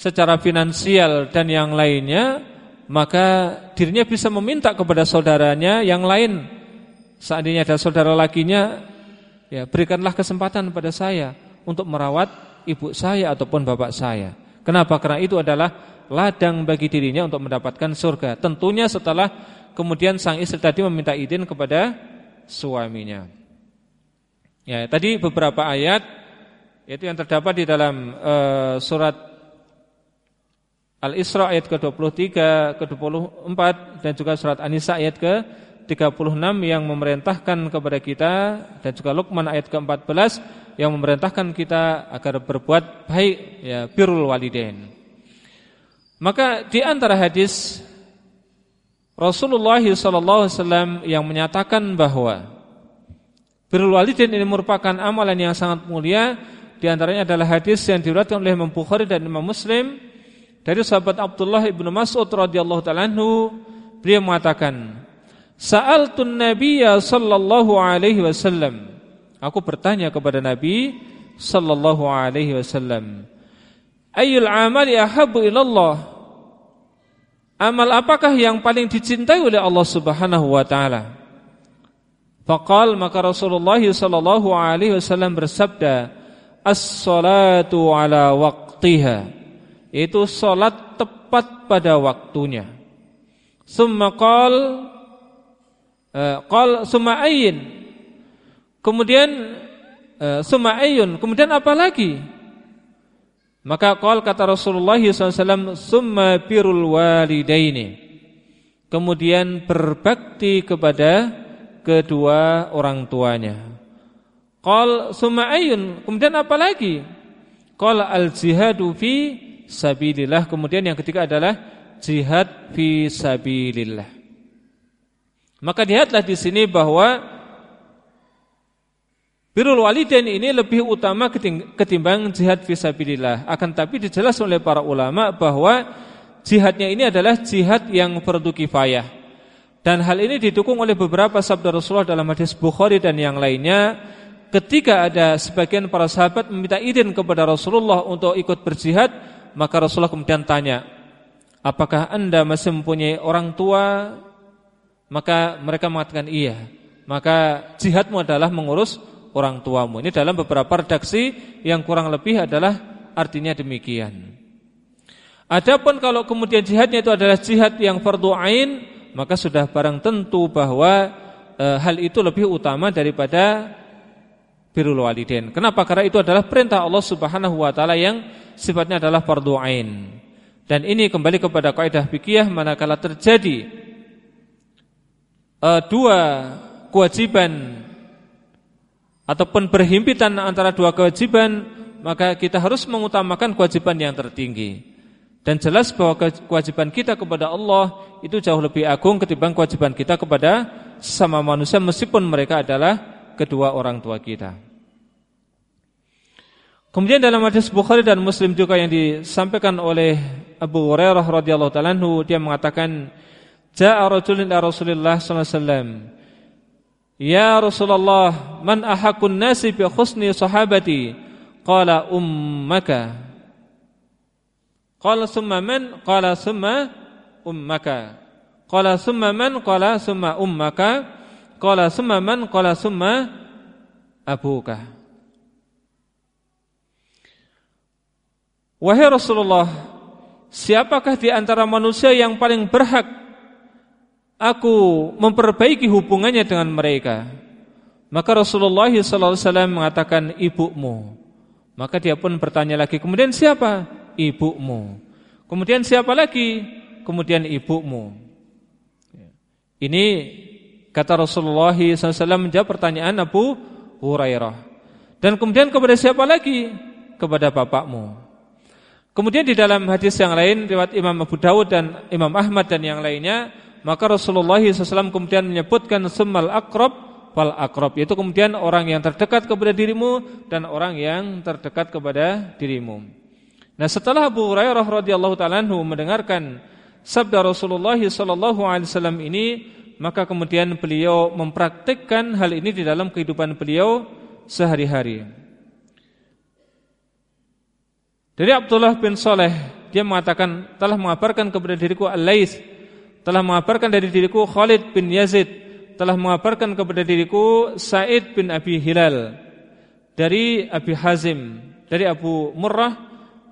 secara finansial dan yang lainnya, maka dirinya bisa meminta kepada saudaranya yang lain. Seandainya ada saudara lakinya ya berikanlah kesempatan pada saya untuk merawat ibu saya ataupun bapak saya. Kenapa? Karena itu adalah ladang bagi dirinya untuk mendapatkan surga. Tentunya setelah kemudian sang istri tadi meminta izin kepada suaminya. Ya tadi beberapa ayat yaitu yang terdapat di dalam uh, surat Al-Isra ayat ke-23, ke-24 dan juga surat An-Nisa ayat ke-36 yang memerintahkan kepada kita dan juga Luqman ayat ke-14 yang memerintahkan kita agar berbuat baik ya birrul walidain. Maka di antara hadis Rasulullah sallallahu alaihi wasallam yang menyatakan bahwa birrul walidain ini merupakan amalan yang sangat mulia di antaranya adalah hadis yang diriwayatkan oleh Imam Bukhari dan Imam Muslim dari sahabat Abdullah ibnu Mas'ud radhiyallahu taala beliau mengatakan, "Sa'altun Nabiyya sallallahu alaihi wasallam." Aku bertanya kepada Nabi sallallahu alaihi wasallam, "Ayyul amali ahabbu ilallah?" Amal apakah yang paling dicintai oleh Allah Subhanahu wa taala? Faqal maka Rasulullah sallallahu alaihi wasallam bersabda, "As-salatu ala waqtiha." Itu solat tepat pada waktunya. Summa qal eh, qal summa ayin. Kemudian e, summa ayun, kemudian apa lagi? Maka qol kata Rasulullah SAW summa birul walidaini. Kemudian berbakti kepada kedua orang tuanya. Qal summa ayun, kemudian apa lagi? Qal al jihadu fi sabilillah. Kemudian yang ketiga adalah jihad fi sabilillah. Maka lihatlah di sini bahwa Birrul walidain ini lebih utama ketimbang jihad fisabilillah. Akan tapi dijelaskan oleh para ulama bahwa jihadnya ini adalah jihad yang fardu kifayah. Dan hal ini didukung oleh beberapa sabda Rasulullah dalam hadis Bukhari dan yang lainnya. Ketika ada sebagian para sahabat meminta izin kepada Rasulullah untuk ikut berjihad, maka Rasulullah kemudian tanya, "Apakah Anda masih mempunyai orang tua?" Maka mereka mengatakan iya. Maka jihadmu adalah mengurus orang tuamu. Ini dalam beberapa redaksi yang kurang lebih adalah artinya demikian. Adapun kalau kemudian jihadnya itu adalah jihad yang fardu ain, maka sudah barang tentu bahwa e, hal itu lebih utama daripada birrul walidain. Kenapa? Karena itu adalah perintah Allah Subhanahu wa taala yang sifatnya adalah fardu. Dan ini kembali kepada kaidah fikih manakala terjadi e, dua kewajiban ataupun berhimpitan antara dua kewajiban, maka kita harus mengutamakan kewajiban yang tertinggi. Dan jelas bahwa kewajiban kita kepada Allah itu jauh lebih agung ketimbang kewajiban kita kepada sama manusia meskipun mereka adalah kedua orang tua kita. Kemudian dalam hadis Bukhari dan Muslim juga yang disampaikan oleh Abu Hurairah radhiyallahu taala dia mengatakan ja'a rajulun ila Rasulillah sallallahu alaihi wasallam Ya Rasulullah, man ahakun nasi bi khusni sahabati? Qala ummaka. Qala summa man? Qala summa ummaka. Qala summa man? Qala summa ummaka. Qala summa man? Qala summa abuka. Wahai Rasulullah, siapakah di antara manusia yang paling berhak aku memperbaiki hubungannya dengan mereka. Maka Rasulullah SAW mengatakan ibumu. Maka dia pun bertanya lagi, kemudian siapa? Ibumu. Kemudian siapa lagi? Kemudian ibumu. Ini kata Rasulullah SAW menjawab pertanyaan Abu Hurairah. Dan kemudian kepada siapa lagi? Kepada bapakmu. Kemudian di dalam hadis yang lain riwayat Imam Abu Dawud dan Imam Ahmad dan yang lainnya maka Rasulullah SAW kemudian menyebutkan semal akrob fal akrob yaitu kemudian orang yang terdekat kepada dirimu dan orang yang terdekat kepada dirimu. Nah setelah Abu Hurairah radhiyallahu taala mendengarkan sabda Rasulullah SAW ini maka kemudian beliau mempraktikkan hal ini di dalam kehidupan beliau sehari-hari. Dari Abdullah bin Saleh dia mengatakan telah mengabarkan kepada diriku Al-Lais telah mengabarkan dari diriku Khalid bin Yazid telah mengabarkan kepada diriku Said bin Abi Hilal dari Abi Hazim dari Abu Murrah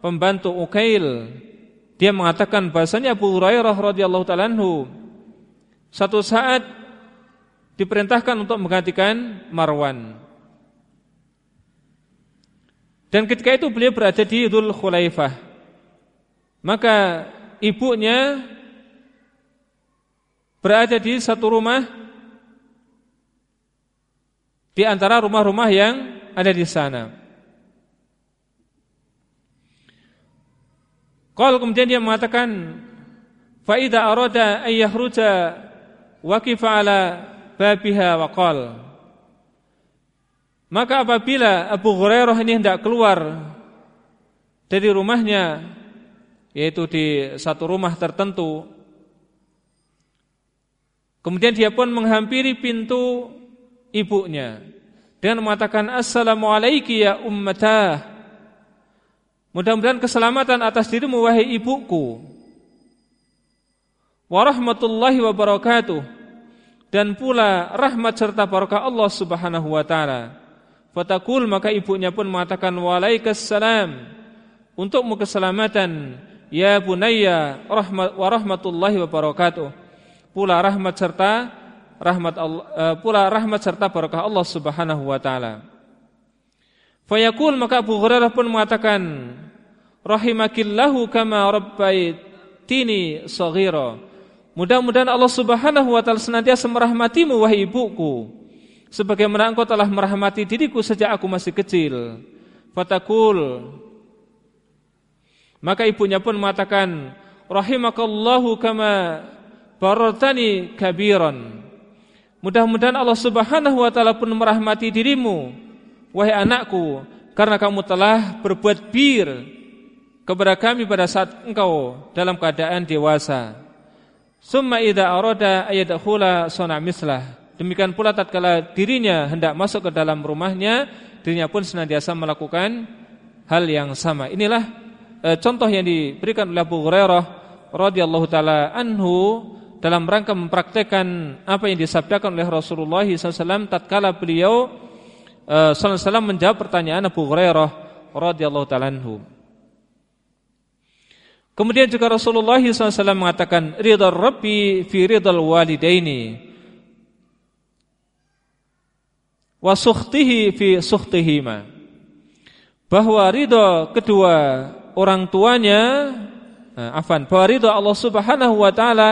pembantu Ukail. Dia mengatakan bahasanya Abu Hurairah radhiyallahu taala satu saat diperintahkan untuk menggantikan Marwan dan ketika itu beliau berada di Dzul Khulaifah maka ibunya berada di satu rumah di antara rumah-rumah yang ada di sana. Kalau kemudian dia mengatakan faida arada ay yahruja waqifa ala babiha wa qal Maka apabila Abu Hurairah ini hendak keluar dari rumahnya yaitu di satu rumah tertentu Kemudian dia pun menghampiri pintu ibunya dengan mengatakan assalamualaikum ya ummatah. Mudah-mudahan keselamatan atas dirimu wahai ibuku. Warahmatullahi wabarakatuh dan pula rahmat serta barakah Allah Subhanahu wa taala. Fatakul maka ibunya pun mengatakan waalaikumsalam untukmu keselamatan ya bunayya rahmat wa rahmatullahi wabarakatuh pula rahmat serta rahmat Allah uh, pula rahmat serta barakah Allah Subhanahu wa taala. Fayaqul maka Abu Hurairah pun mengatakan rahimakillahu kama rabbaitini saghira. Mudah-mudahan Allah Subhanahu wa taala senantiasa merahmatimu wahai ibuku sebagaimana engkau telah merahmati diriku sejak aku masih kecil. Fatakul maka ibunya pun mengatakan rahimakallahu kama barartani kabiran. Mudah-mudahan Allah Subhanahu wa taala pun merahmati dirimu Wahai anakku, karena kamu telah berbuat bir kepada kami pada saat engkau dalam keadaan dewasa. Summa idza arada ayadkhula mislah. Demikian pula tatkala dirinya hendak masuk ke dalam rumahnya, dirinya pun senantiasa melakukan hal yang sama. Inilah e, contoh yang diberikan oleh Abu Hurairah radhiyallahu taala anhu dalam rangka mempraktekkan apa yang disabdakan oleh Rasulullah SAW tatkala beliau uh, sallallahu menjawab pertanyaan Abu Hurairah radhiyallahu taala anhu. Kemudian juga Rasulullah SAW mengatakan ridha Rabbi fi ridhal walidaini wa sukhtihi fi sukhtihima bahwa ridha kedua orang tuanya nah, afan bahwa ridha Allah Subhanahu wa taala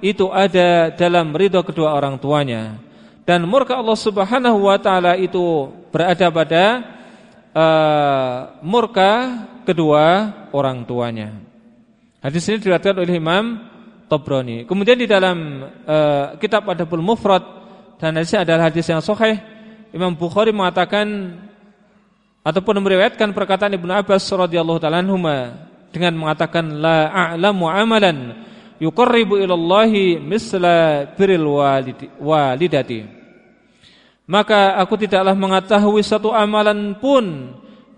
itu ada dalam ridha kedua orang tuanya dan murka Allah Subhanahu wa taala itu berada pada uh, murka kedua orang tuanya. Hadis ini diriwayatkan oleh Imam Tabrani. Kemudian di dalam uh, kitab Adabul Mufrad dan hadis adalah hadis yang sahih, Imam Bukhari mengatakan ataupun meriwayatkan perkataan Ibnu Abbas radhiyallahu taala dengan mengatakan la a'lamu amalan yuqarribu ilallahi misla birril walidati maka aku tidaklah mengetahui satu amalan pun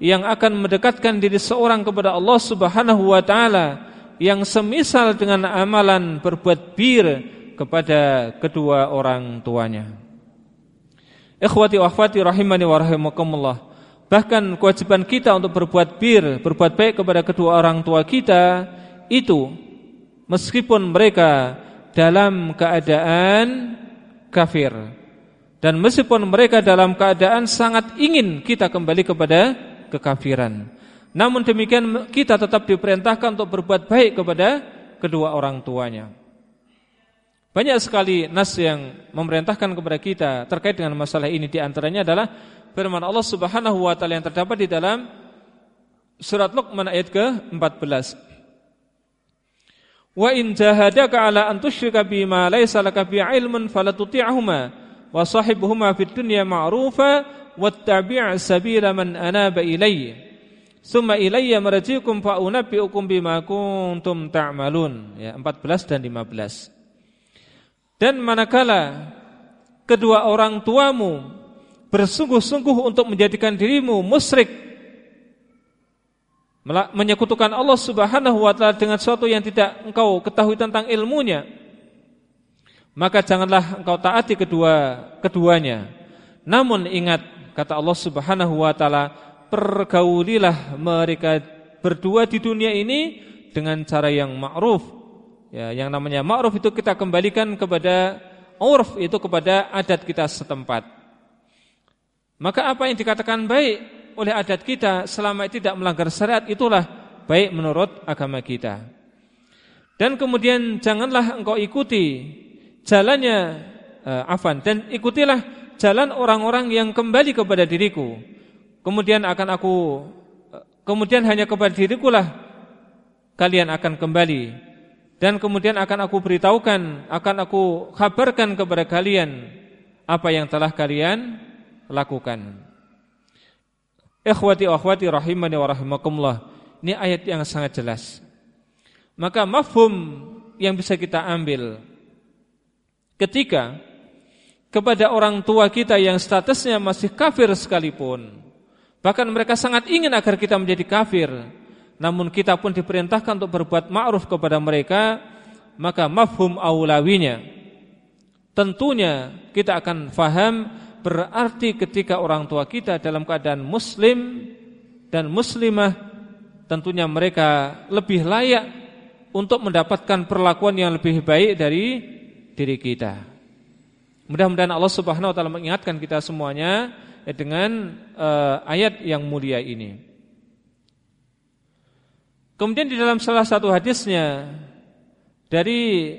yang akan mendekatkan diri seorang kepada Allah Subhanahu wa taala yang semisal dengan amalan berbuat bir kepada kedua orang tuanya. Ikhwati wa akhwati rahimani wa rahimakumullah. Bahkan kewajiban kita untuk berbuat bir, berbuat baik kepada kedua orang tua kita itu meskipun mereka dalam keadaan kafir dan meskipun mereka dalam keadaan sangat ingin kita kembali kepada kekafiran. Namun demikian kita tetap diperintahkan untuk berbuat baik kepada kedua orang tuanya. Banyak sekali nas yang memerintahkan kepada kita terkait dengan masalah ini. Di antaranya adalah firman Allah Subhanahu wa taala yang terdapat di dalam surat Luqman ayat ke-14. Wa in jahadaka ala an tusyrika bima laysa laka bi ilmun fala tuti'huma wa sahibuhuma fid dunya ma'rufa wattabi' sabila man anaba ilayya. Summa ilayya marji'ukum fa unabbi'ukum bima kuntum ta'malun. Ya 14 dan 15 dan manakala kedua orang tuamu bersungguh-sungguh untuk menjadikan dirimu musyrik menyekutukan Allah Subhanahu wa taala dengan sesuatu yang tidak engkau ketahui tentang ilmunya maka janganlah engkau taati kedua keduanya. Namun ingat kata Allah Subhanahu wa taala, pergaulilah mereka berdua di dunia ini dengan cara yang ma'ruf. Ya, yang namanya ma'ruf itu kita kembalikan kepada urf itu kepada adat kita setempat. Maka apa yang dikatakan baik oleh adat kita selama tidak melanggar syariat itulah baik menurut agama kita. Dan kemudian janganlah engkau ikuti jalannya uh, afan dan ikutilah jalan orang-orang yang kembali kepada diriku. Kemudian akan aku uh, kemudian hanya kepada dirikulah kalian akan kembali. Dan kemudian akan aku beritahukan, akan aku kabarkan kepada kalian apa yang telah kalian lakukan. Ikhwati akhwati rahimani wa rahimakumullah. Ini ayat yang sangat jelas. Maka mafhum yang bisa kita ambil ketika kepada orang tua kita yang statusnya masih kafir sekalipun bahkan mereka sangat ingin agar kita menjadi kafir namun kita pun diperintahkan untuk berbuat ma'ruf kepada mereka maka mafhum aulawinya tentunya kita akan faham berarti ketika orang tua kita dalam keadaan muslim dan muslimah tentunya mereka lebih layak untuk mendapatkan perlakuan yang lebih baik dari diri kita. Mudah-mudahan Allah Subhanahu wa taala mengingatkan kita semuanya dengan uh, ayat yang mulia ini. Kemudian di dalam salah satu hadisnya dari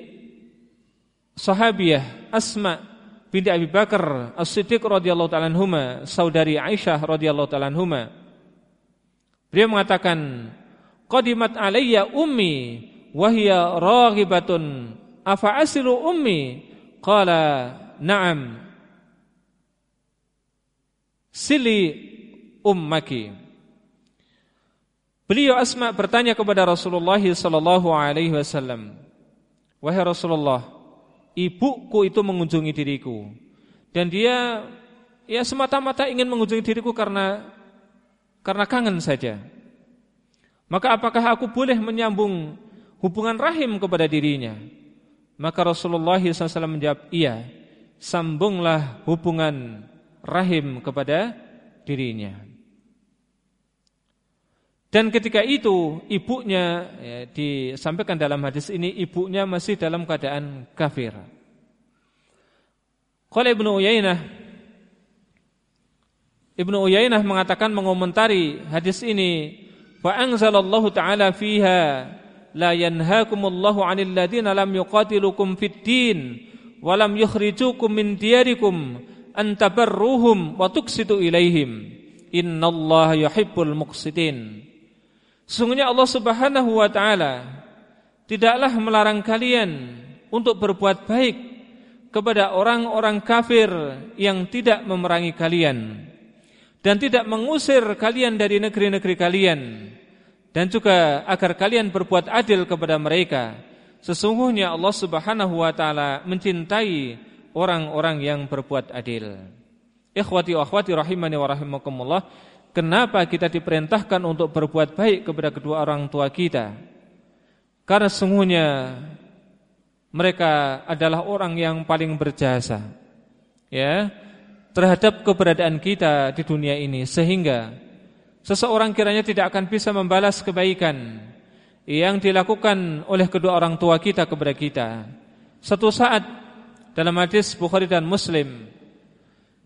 sahabiah Asma binti Abi Bakar As-Siddiq radhiyallahu taala anhuma, saudari Aisyah radhiyallahu taala anhuma. Beliau mengatakan, "Qadimat alayya ummi wa hiya raghibatun afa asilu ummi?" Qala, "Na'am." Sili ummaki. Beliau Asma bertanya kepada Rasulullah sallallahu alaihi wasallam, "Wahai Rasulullah, ibuku itu mengunjungi diriku dan dia ya semata-mata ingin mengunjungi diriku karena karena kangen saja. Maka apakah aku boleh menyambung hubungan rahim kepada dirinya?" Maka Rasulullah SAW menjawab, "Iya, sambunglah hubungan rahim kepada dirinya. Dan ketika itu ibunya ya, disampaikan dalam hadis ini ibunya masih dalam keadaan kafir. Qala Ibnu Uyainah Ibnu Uyainah mengatakan mengomentari hadis ini wa anzalallahu taala fiha la yanhaakumullahu 'anil ladina lam yuqatilukum fid din wa lam yukhrijukum min diyarikum antabarruhum wa tuksitu ilaihim innallaha yuhibbul muqsitin Sungguhnya Allah Subhanahu wa taala tidaklah melarang kalian untuk berbuat baik kepada orang-orang kafir yang tidak memerangi kalian dan tidak mengusir kalian dari negeri-negeri kalian dan juga agar kalian berbuat adil kepada mereka sesungguhnya Allah Subhanahu wa taala mencintai orang-orang yang berbuat adil. Ikhwati wa akhwati rahimani wa rahimakumullah. Kenapa kita diperintahkan untuk berbuat baik kepada kedua orang tua kita? Karena sungguhnya mereka adalah orang yang paling berjasa. Ya, terhadap keberadaan kita di dunia ini sehingga seseorang kiranya tidak akan bisa membalas kebaikan yang dilakukan oleh kedua orang tua kita kepada kita. Satu saat dalam hadis Bukhari dan Muslim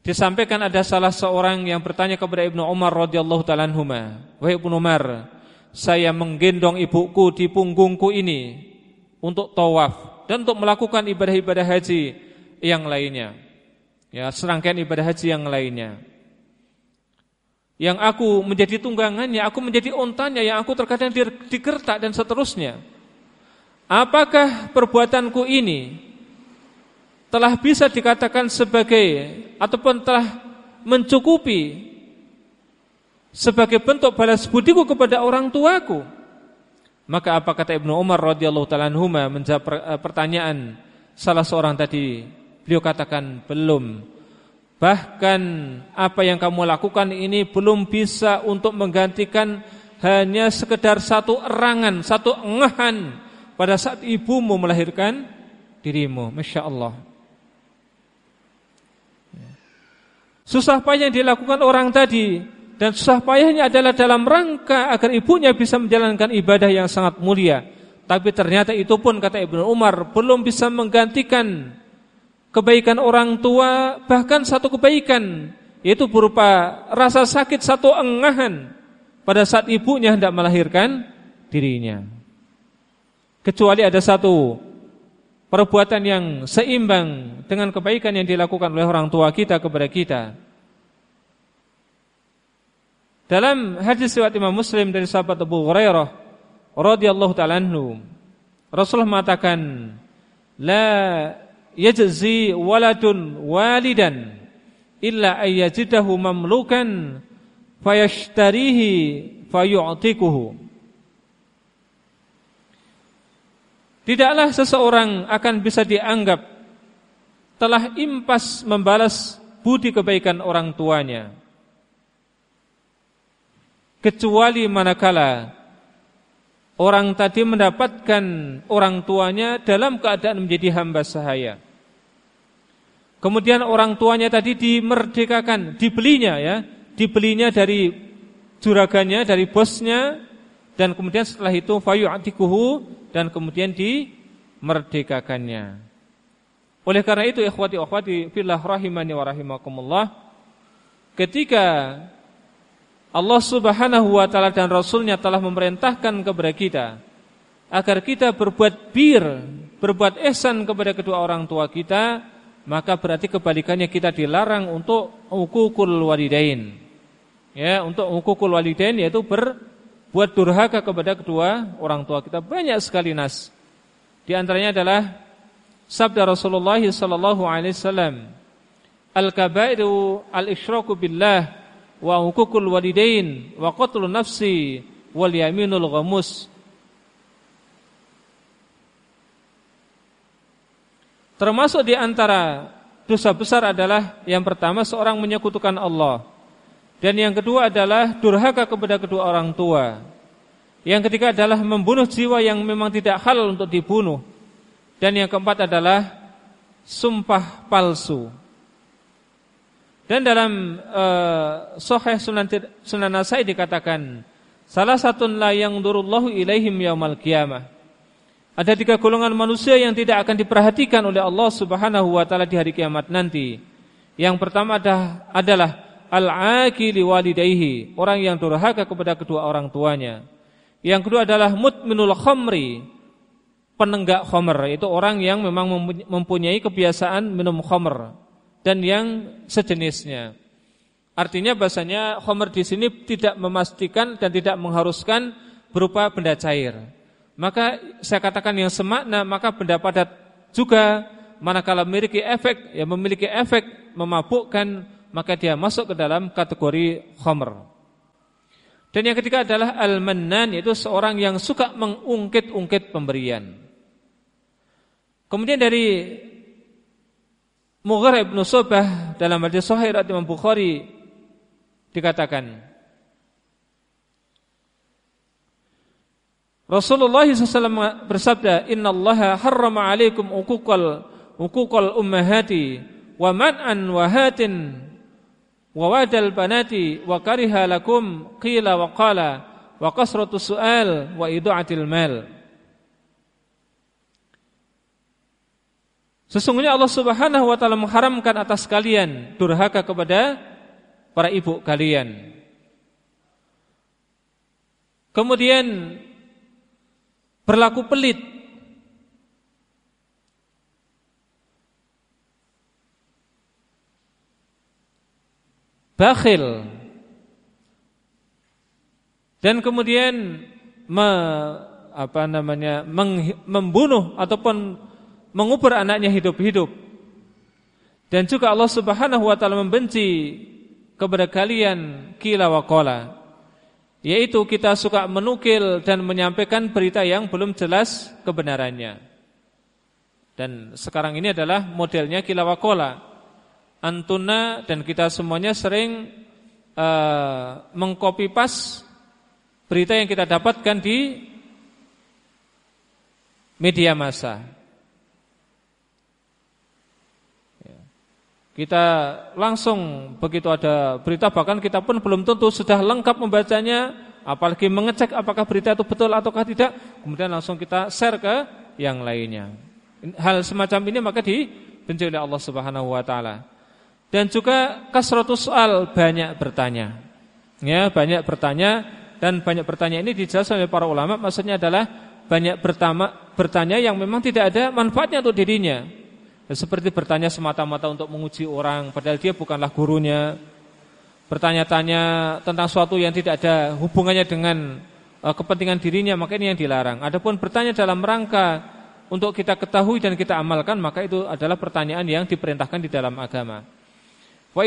disampaikan ada salah seorang yang bertanya kepada Ibnu Umar radhiyallahu taala anhuma, "Wahai Ibnu Umar, saya menggendong ibuku di punggungku ini untuk tawaf dan untuk melakukan ibadah-ibadah haji yang lainnya." Ya, serangkaian ibadah haji yang lainnya. Yang aku menjadi tunggangannya, aku menjadi ontanya, yang aku terkadang digertak dan seterusnya. Apakah perbuatanku ini telah bisa dikatakan sebagai ataupun telah mencukupi sebagai bentuk balas budiku kepada orang tuaku. Maka apa kata Ibnu Umar radhiyallahu taala anhuma menjawab eh, pertanyaan salah seorang tadi? Beliau katakan belum. Bahkan apa yang kamu lakukan ini belum bisa untuk menggantikan hanya sekedar satu erangan, satu engahan pada saat ibumu melahirkan dirimu. Masya Allah. Susah payah yang dilakukan orang tadi dan susah payahnya adalah dalam rangka agar ibunya bisa menjalankan ibadah yang sangat mulia. Tapi ternyata itu pun kata Ibnu Umar belum bisa menggantikan kebaikan orang tua bahkan satu kebaikan yaitu berupa rasa sakit satu engahan pada saat ibunya hendak melahirkan dirinya. Kecuali ada satu perbuatan yang seimbang dengan kebaikan yang dilakukan oleh orang tua kita kepada kita. Dalam hadis riwayat Imam Muslim dari sahabat Abu Hurairah radhiyallahu taala anhu, Rasulullah mengatakan, "La yajzi waladun walidan illa ayyajidahu mamlukan fayashtarihi fayu'tikuhu." Tidaklah seseorang akan bisa dianggap telah impas membalas budi kebaikan orang tuanya kecuali manakala orang tadi mendapatkan orang tuanya dalam keadaan menjadi hamba sahaya. Kemudian orang tuanya tadi dimerdekakan, dibelinya ya, dibelinya dari juragannya, dari bosnya dan kemudian setelah itu fayu'atikuhu dan kemudian dimerdekakannya. Oleh karena itu ikhwati ikhwati fillah rahimani wa rahimakumullah ketika Allah Subhanahu wa taala dan rasulnya telah memerintahkan kepada kita agar kita berbuat bir, berbuat ihsan kepada kedua orang tua kita, maka berarti kebalikannya kita dilarang untuk ukukul walidain. Ya, untuk ukukul walidain yaitu berbuat durhaka kepada kedua orang tua kita. Banyak sekali nas. Di antaranya adalah sabda Rasulullah sallallahu alaihi wasallam, "Al-kabairu al-isyraku billah wa hukukul walidain wa qatlun nafsi wal yaminul ghamus Termasuk di antara dosa besar adalah yang pertama seorang menyekutukan Allah dan yang kedua adalah durhaka kepada kedua orang tua. Yang ketiga adalah membunuh jiwa yang memang tidak halal untuk dibunuh. Dan yang keempat adalah sumpah palsu. Dan dalam uh, Sahih Sunan, Sunan Nasai dikatakan salah satu la yang durullahu ilaihim yaumal qiyamah. Ada tiga golongan manusia yang tidak akan diperhatikan oleh Allah Subhanahu wa taala di hari kiamat nanti. Yang pertama ada, adalah al-aqili walidayhi, orang yang durhaka kepada kedua orang tuanya. Yang kedua adalah mutminul khamri, penenggak khamr, itu orang yang memang mempunyai kebiasaan minum khamr dan yang sejenisnya. Artinya bahasanya khomer di sini tidak memastikan dan tidak mengharuskan berupa benda cair. Maka saya katakan yang semakna maka benda padat juga manakala memiliki efek yang memiliki efek memabukkan maka dia masuk ke dalam kategori khomer. Dan yang ketiga adalah al-mannan yaitu seorang yang suka mengungkit-ungkit pemberian. Kemudian dari Mughirah ibn Subah dalam hadis sahih riwayat Imam Bukhari dikatakan Rasulullah SAW bersabda Inna Allah harrama alaikum ukukal ukukal ummahati wa man'an wa hatin wa wadal banati wa kariha lakum qila wa qala wa kasratu su'al wa idu'atil mal Sesungguhnya Allah Subhanahu wa taala mengharamkan atas kalian durhaka kepada para ibu kalian. Kemudian berlaku pelit. Bakhil. Dan kemudian me, apa namanya membunuh ataupun mengubur anaknya hidup-hidup. Dan juga Allah Subhanahu wa taala membenci kepada kalian kila wa qala. Yaitu kita suka menukil dan menyampaikan berita yang belum jelas kebenarannya. Dan sekarang ini adalah modelnya kila wa qala. Antuna dan kita semuanya sering uh, mengcopy pas berita yang kita dapatkan di media massa. Kita langsung begitu ada berita bahkan kita pun belum tentu sudah lengkap membacanya apalagi mengecek apakah berita itu betul ataukah tidak kemudian langsung kita share ke yang lainnya. Hal semacam ini maka dibenci oleh Allah Subhanahu wa taala. Dan juga kasratus soal banyak bertanya. Ya, banyak bertanya dan banyak bertanya ini dijelaskan oleh para ulama maksudnya adalah banyak bertanya yang memang tidak ada manfaatnya untuk dirinya. Seperti bertanya semata-mata untuk menguji orang Padahal dia bukanlah gurunya. Bertanya-tanya tentang sesuatu yang tidak ada hubungannya dengan uh, kepentingan dirinya Maka ini yang dilarang. Adapun bertanya dalam rangka Untuk kita ketahui dan kita amalkan Maka itu adalah pertanyaan yang diperintahkan di dalam agama Wa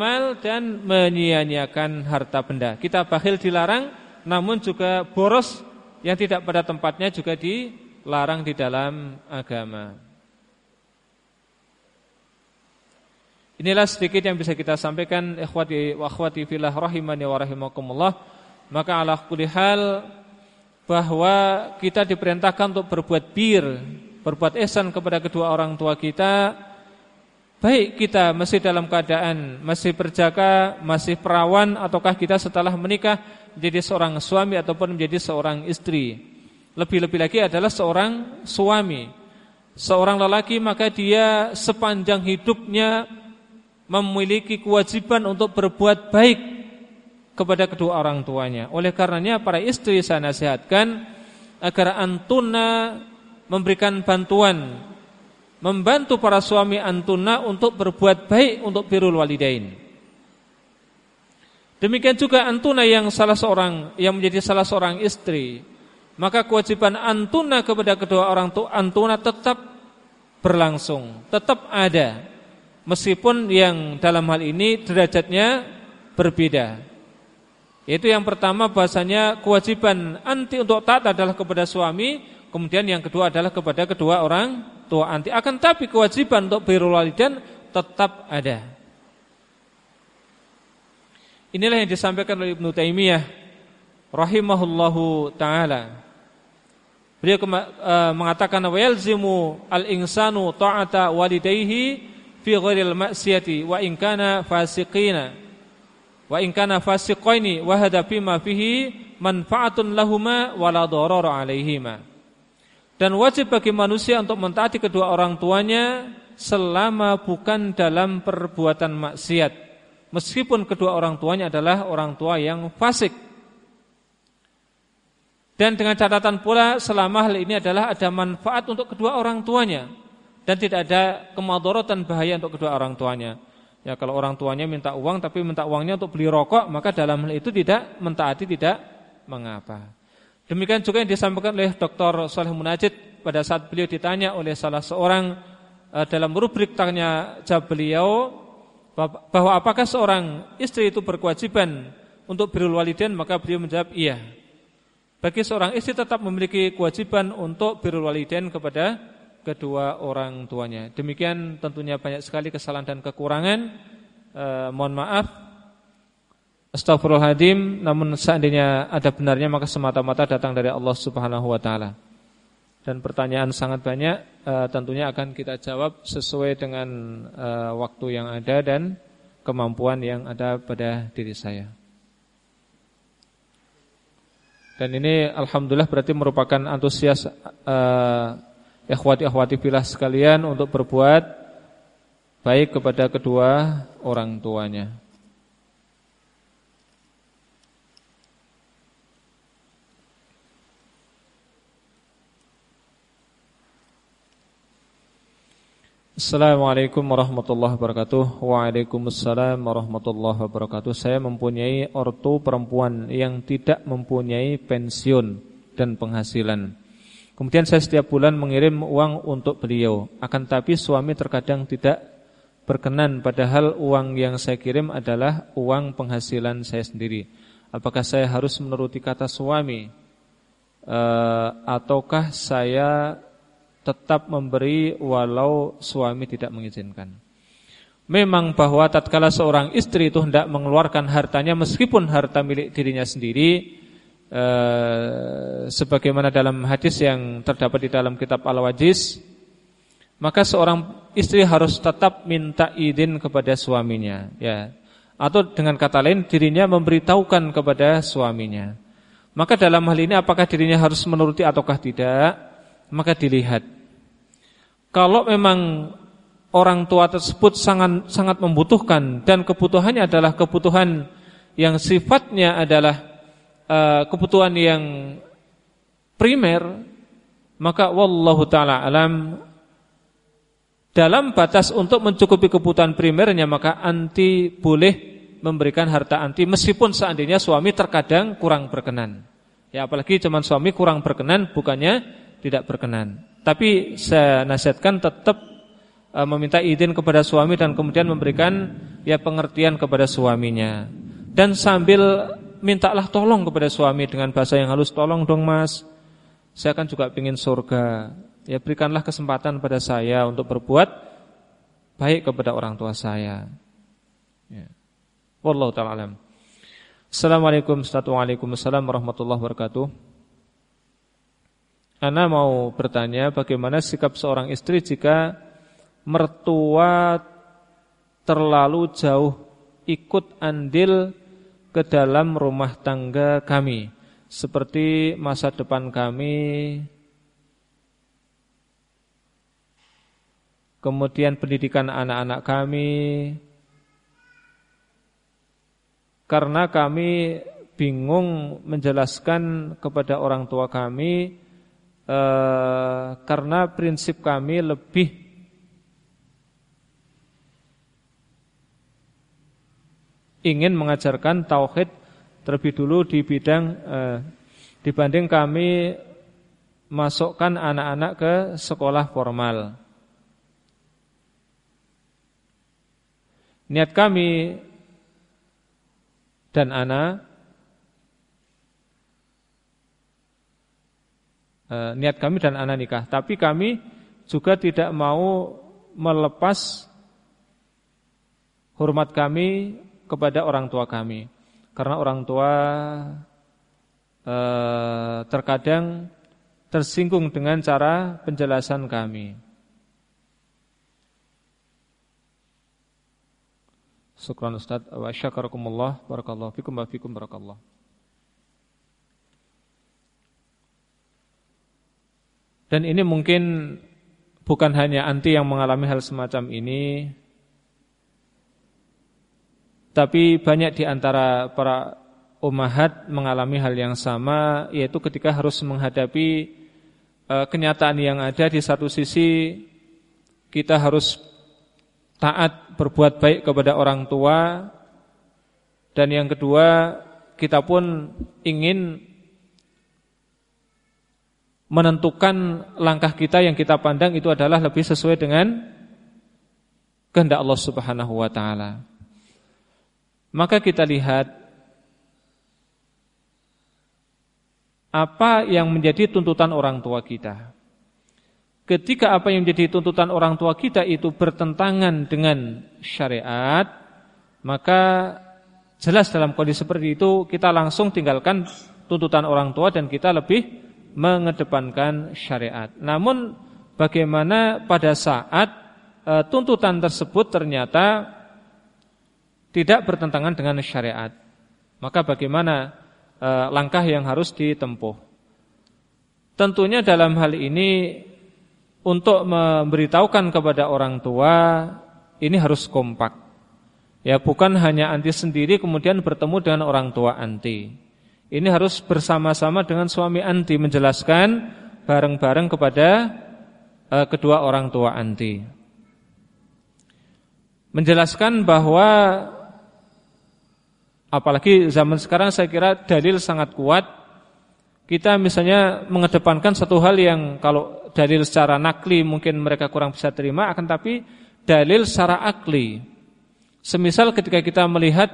mal dan menyia-nyiakan harta benda Kita bakhil dilarang Namun juga boros yang tidak pada tempatnya juga dilarang di dalam agama Inilah sedikit yang bisa kita sampaikan ikhwati wa akhwati fillah rahimani wa rahimakumullah. Maka ala kulli hal bahwa kita diperintahkan untuk berbuat bir, berbuat ihsan kepada kedua orang tua kita. Baik kita masih dalam keadaan masih berjaga, masih perawan ataukah kita setelah menikah menjadi seorang suami ataupun menjadi seorang istri. Lebih-lebih lagi adalah seorang suami. Seorang lelaki maka dia sepanjang hidupnya memiliki kewajiban untuk berbuat baik kepada kedua orang tuanya. Oleh karenanya para istri saya nasihatkan agar antuna memberikan bantuan membantu para suami antuna untuk berbuat baik untuk birrul walidain. Demikian juga antuna yang salah seorang yang menjadi salah seorang istri, maka kewajiban antuna kepada kedua orang tua antuna tetap berlangsung, tetap ada. Meskipun yang dalam hal ini derajatnya berbeda. Itu yang pertama bahasanya kewajiban anti untuk taat adalah kepada suami, kemudian yang kedua adalah kepada kedua orang tua anti. Akan tapi kewajiban untuk birrul walidain tetap ada. Inilah yang disampaikan oleh Ibnu Taimiyah rahimahullahu taala. Beliau e, mengatakan wa yalzimu al-insanu ta'ata walidayhi fi ghairil ma'siyati wa in kana fasiqina wa in kana fasiqaini wa hadha fihi manfaatun lahuma wa la darara alaihima. Dan wajib bagi manusia untuk mentaati kedua orang tuanya selama bukan dalam perbuatan maksiat. Meskipun kedua orang tuanya adalah orang tua yang fasik. Dan dengan catatan pula selama hal ini adalah ada manfaat untuk kedua orang tuanya dan tidak ada kemadorotan bahaya untuk kedua orang tuanya. Ya kalau orang tuanya minta uang tapi minta uangnya untuk beli rokok maka dalam hal itu tidak mentaati tidak mengapa. Demikian juga yang disampaikan oleh Dr. Saleh Munajid pada saat beliau ditanya oleh salah seorang uh, dalam rubrik tanya jawab beliau bahwa apakah seorang istri itu berkewajiban untuk birrul walidain maka beliau menjawab iya. Bagi seorang istri tetap memiliki kewajiban untuk birrul walidain kepada kedua orang tuanya. Demikian tentunya banyak sekali kesalahan dan kekurangan. Eh, mohon maaf. Astagfirullahaladzim. Namun seandainya ada benarnya maka semata-mata datang dari Allah Subhanahu Wa Taala. Dan pertanyaan sangat banyak. Eh, tentunya akan kita jawab sesuai dengan eh, waktu yang ada dan kemampuan yang ada pada diri saya. Dan ini alhamdulillah berarti merupakan antusias uh, ikhwati-ikhwati filah sekalian untuk berbuat baik kepada kedua orang tuanya. Assalamualaikum warahmatullahi wabarakatuh. Waalaikumsalam warahmatullahi wabarakatuh. Saya mempunyai ortu perempuan yang tidak mempunyai pensiun dan penghasilan. Kemudian saya setiap bulan mengirim uang untuk beliau. Akan tapi suami terkadang tidak berkenan Padahal uang yang saya kirim adalah uang penghasilan saya sendiri. Apakah saya harus menuruti kata suami? Uh, Ataukah saya tetap memberi walau suami tidak mengizinkan. Memang bahwa tatkala seorang istri itu hendak mengeluarkan hartanya meskipun harta milik dirinya sendiri eh, sebagaimana dalam hadis yang terdapat di dalam kitab Al-Wajiz maka seorang istri harus tetap minta izin kepada suaminya ya atau dengan kata lain dirinya memberitahukan kepada suaminya. Maka dalam hal ini apakah dirinya harus menuruti ataukah tidak? Maka dilihat kalau memang orang tua tersebut sangat sangat membutuhkan dan kebutuhannya adalah kebutuhan yang sifatnya adalah uh, kebutuhan yang primer, maka wallahu taala alam dalam batas untuk mencukupi kebutuhan primernya maka anti boleh memberikan harta anti meskipun seandainya suami terkadang kurang berkenan. Ya apalagi cuman suami kurang berkenan bukannya tidak berkenan. Tapi saya nasihatkan tetap e, meminta izin kepada suami dan kemudian memberikan ya pengertian kepada suaminya. Dan sambil mintalah tolong kepada suami dengan bahasa yang halus, tolong dong mas, saya kan juga ingin surga. Ya berikanlah kesempatan pada saya untuk berbuat baik kepada orang tua saya. Ya. Wallahu taala alam. Assalamualaikum warahmatullahi wabarakatuh. Ana mau bertanya bagaimana sikap seorang istri jika mertua terlalu jauh ikut andil ke dalam rumah tangga kami? Seperti masa depan kami. Kemudian pendidikan anak-anak kami. Karena kami bingung menjelaskan kepada orang tua kami eh, karena prinsip kami lebih ingin mengajarkan tauhid terlebih dulu di bidang eh, dibanding kami masukkan anak-anak ke sekolah formal. Niat kami dan anak eh, niat kami dan anak nikah, tapi kami juga tidak mau melepas hormat kami kepada orang tua kami. Karena orang tua eh, terkadang tersinggung dengan cara penjelasan kami. Syukran Ustaz wa syakarakumullah barakallahu fikum wa fikum barakallah. Dan ini mungkin bukan hanya anti yang mengalami hal semacam ini tapi banyak di antara para umahat mengalami hal yang sama yaitu ketika harus menghadapi uh, kenyataan yang ada di satu sisi kita harus taat berbuat baik kepada orang tua dan yang kedua kita pun ingin menentukan langkah kita yang kita pandang itu adalah lebih sesuai dengan kehendak Allah Subhanahu wa taala. Maka kita lihat apa yang menjadi tuntutan orang tua kita. Ketika apa yang menjadi tuntutan orang tua kita itu bertentangan dengan syariat, maka jelas dalam kondisi seperti itu kita langsung tinggalkan tuntutan orang tua dan kita lebih mengedepankan syariat. Namun bagaimana pada saat e, tuntutan tersebut ternyata tidak bertentangan dengan syariat? Maka bagaimana e, langkah yang harus ditempuh. Tentunya dalam hal ini untuk memberitahukan kepada orang tua ini harus kompak. Ya bukan hanya anti sendiri kemudian bertemu dengan orang tua anti. Ini harus bersama-sama dengan suami anti menjelaskan bareng-bareng kepada e, kedua orang tua anti. Menjelaskan bahwa Apalagi zaman sekarang saya kira dalil sangat kuat. Kita misalnya mengedepankan satu hal yang kalau dalil secara nakli mungkin mereka kurang bisa terima, akan tapi dalil secara akli. Semisal ketika kita melihat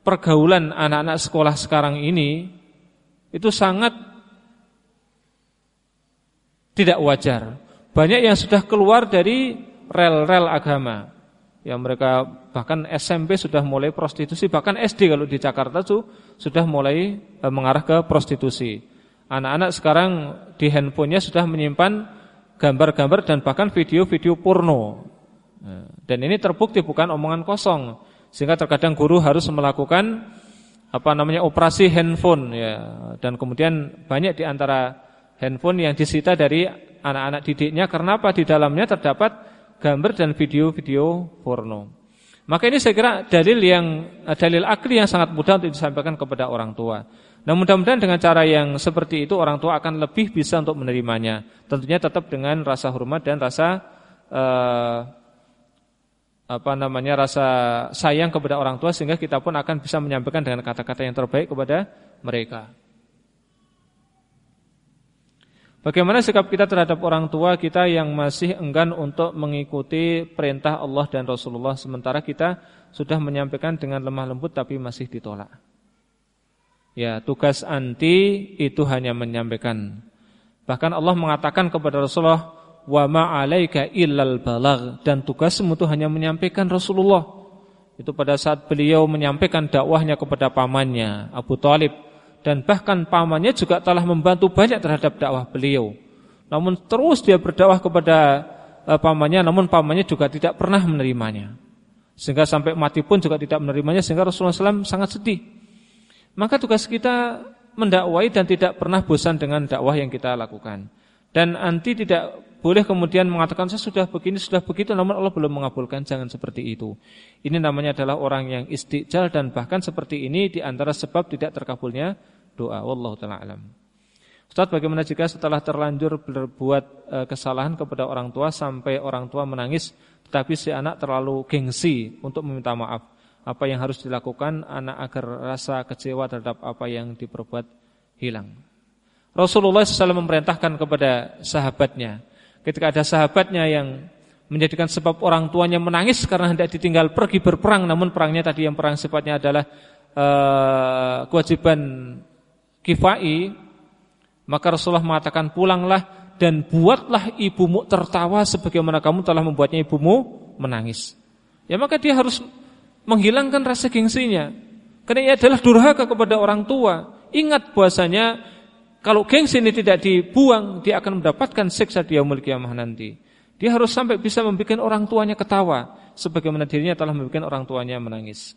pergaulan anak-anak sekolah sekarang ini, itu sangat tidak wajar. Banyak yang sudah keluar dari rel-rel agama. Yang mereka bahkan SMP sudah mulai prostitusi, bahkan SD kalau di Jakarta tuh sudah mulai e, mengarah ke prostitusi. Anak-anak sekarang di handphonenya sudah menyimpan gambar-gambar dan bahkan video-video porno. E, dan ini terbukti bukan omongan kosong. Sehingga terkadang guru harus melakukan apa namanya operasi handphone ya. Dan kemudian banyak di antara handphone yang disita dari anak-anak didiknya karena apa di dalamnya terdapat gambar dan video-video porno. Maka ini saya kira dalil yang eh, dalil akli yang sangat mudah untuk disampaikan kepada orang tua. Nah mudah-mudahan dengan cara yang seperti itu orang tua akan lebih bisa untuk menerimanya. Tentunya tetap dengan rasa hormat dan rasa uh, apa namanya rasa sayang kepada orang tua sehingga kita pun akan bisa menyampaikan dengan kata-kata yang terbaik kepada mereka. Bagaimana sikap kita terhadap orang tua kita yang masih enggan untuk mengikuti perintah Allah dan Rasulullah sementara kita sudah menyampaikan dengan lemah lembut tapi masih ditolak. Ya, tugas anti itu hanya menyampaikan. Bahkan Allah mengatakan kepada Rasulullah, "Wa ma 'alaika illal balagh" dan tugasmu itu hanya menyampaikan Rasulullah. Itu pada saat beliau menyampaikan dakwahnya kepada pamannya Abu Talib dan bahkan pamannya juga telah membantu banyak terhadap dakwah beliau. Namun terus dia berdakwah kepada uh, pamannya, namun pamannya juga tidak pernah menerimanya. Sehingga sampai mati pun juga tidak menerimanya, sehingga Rasulullah SAW sangat sedih. Maka tugas kita mendakwai dan tidak pernah bosan dengan dakwah yang kita lakukan. Dan anti tidak boleh kemudian mengatakan saya sudah begini, sudah begitu namun Allah belum mengabulkan, jangan seperti itu. Ini namanya adalah orang yang istiqjal dan bahkan seperti ini di antara sebab tidak terkabulnya doa. Wallahu taala alam. Ustaz bagaimana jika setelah terlanjur berbuat e, kesalahan kepada orang tua sampai orang tua menangis tetapi si anak terlalu gengsi untuk meminta maaf? Apa yang harus dilakukan anak agar rasa kecewa terhadap apa yang diperbuat hilang? Rasulullah SAW memerintahkan kepada sahabatnya Ketika ada sahabatnya yang menjadikan sebab orang tuanya menangis karena hendak ditinggal pergi berperang. Namun perangnya tadi yang perang sifatnya adalah uh, kewajiban kifai maka Rasulullah mengatakan pulanglah dan buatlah ibumu tertawa sebagaimana kamu telah membuatnya ibumu menangis. Ya maka dia harus menghilangkan rasa gengsinya. Karena ia adalah durhaka kepada orang tua. Ingat bahwasanya kalau gengsi ini tidak dibuang, dia akan mendapatkan siksa di yaumul kiamah nanti. Dia harus sampai bisa membuat orang tuanya ketawa sebagaimana dirinya telah membuat orang tuanya menangis.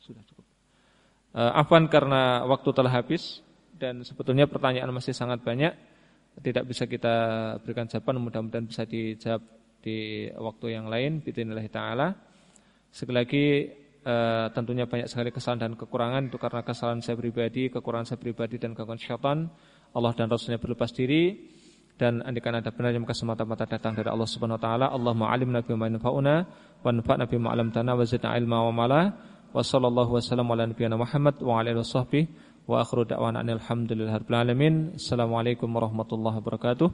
Sudah cukup. Uh, afwan karena waktu telah habis dan sebetulnya pertanyaan masih sangat banyak. Tidak bisa kita berikan jawaban, mudah-mudahan bisa dijawab di waktu yang lain. Bismillah taala. Sekali lagi e, tentunya banyak sekali kesalahan dan kekurangan itu karena kesalahan saya pribadi, kekurangan saya pribadi dan gangguan syaitan. Allah dan Rasulnya berlepas diri dan andikan ada benar yang semata-mata datang dari Allah Subhanahu wa taala. Allahumma alimna bima yanfa'una wa anfa'na bima 'allamtana wa zidna ilma wa mala. Wa sallallahu wasallam ala nabiyyina Muhammad wa ala alihi wa akhiru da'wana alhamdulillahirabbil alamin. Assalamualaikum warahmatullahi wabarakatuh.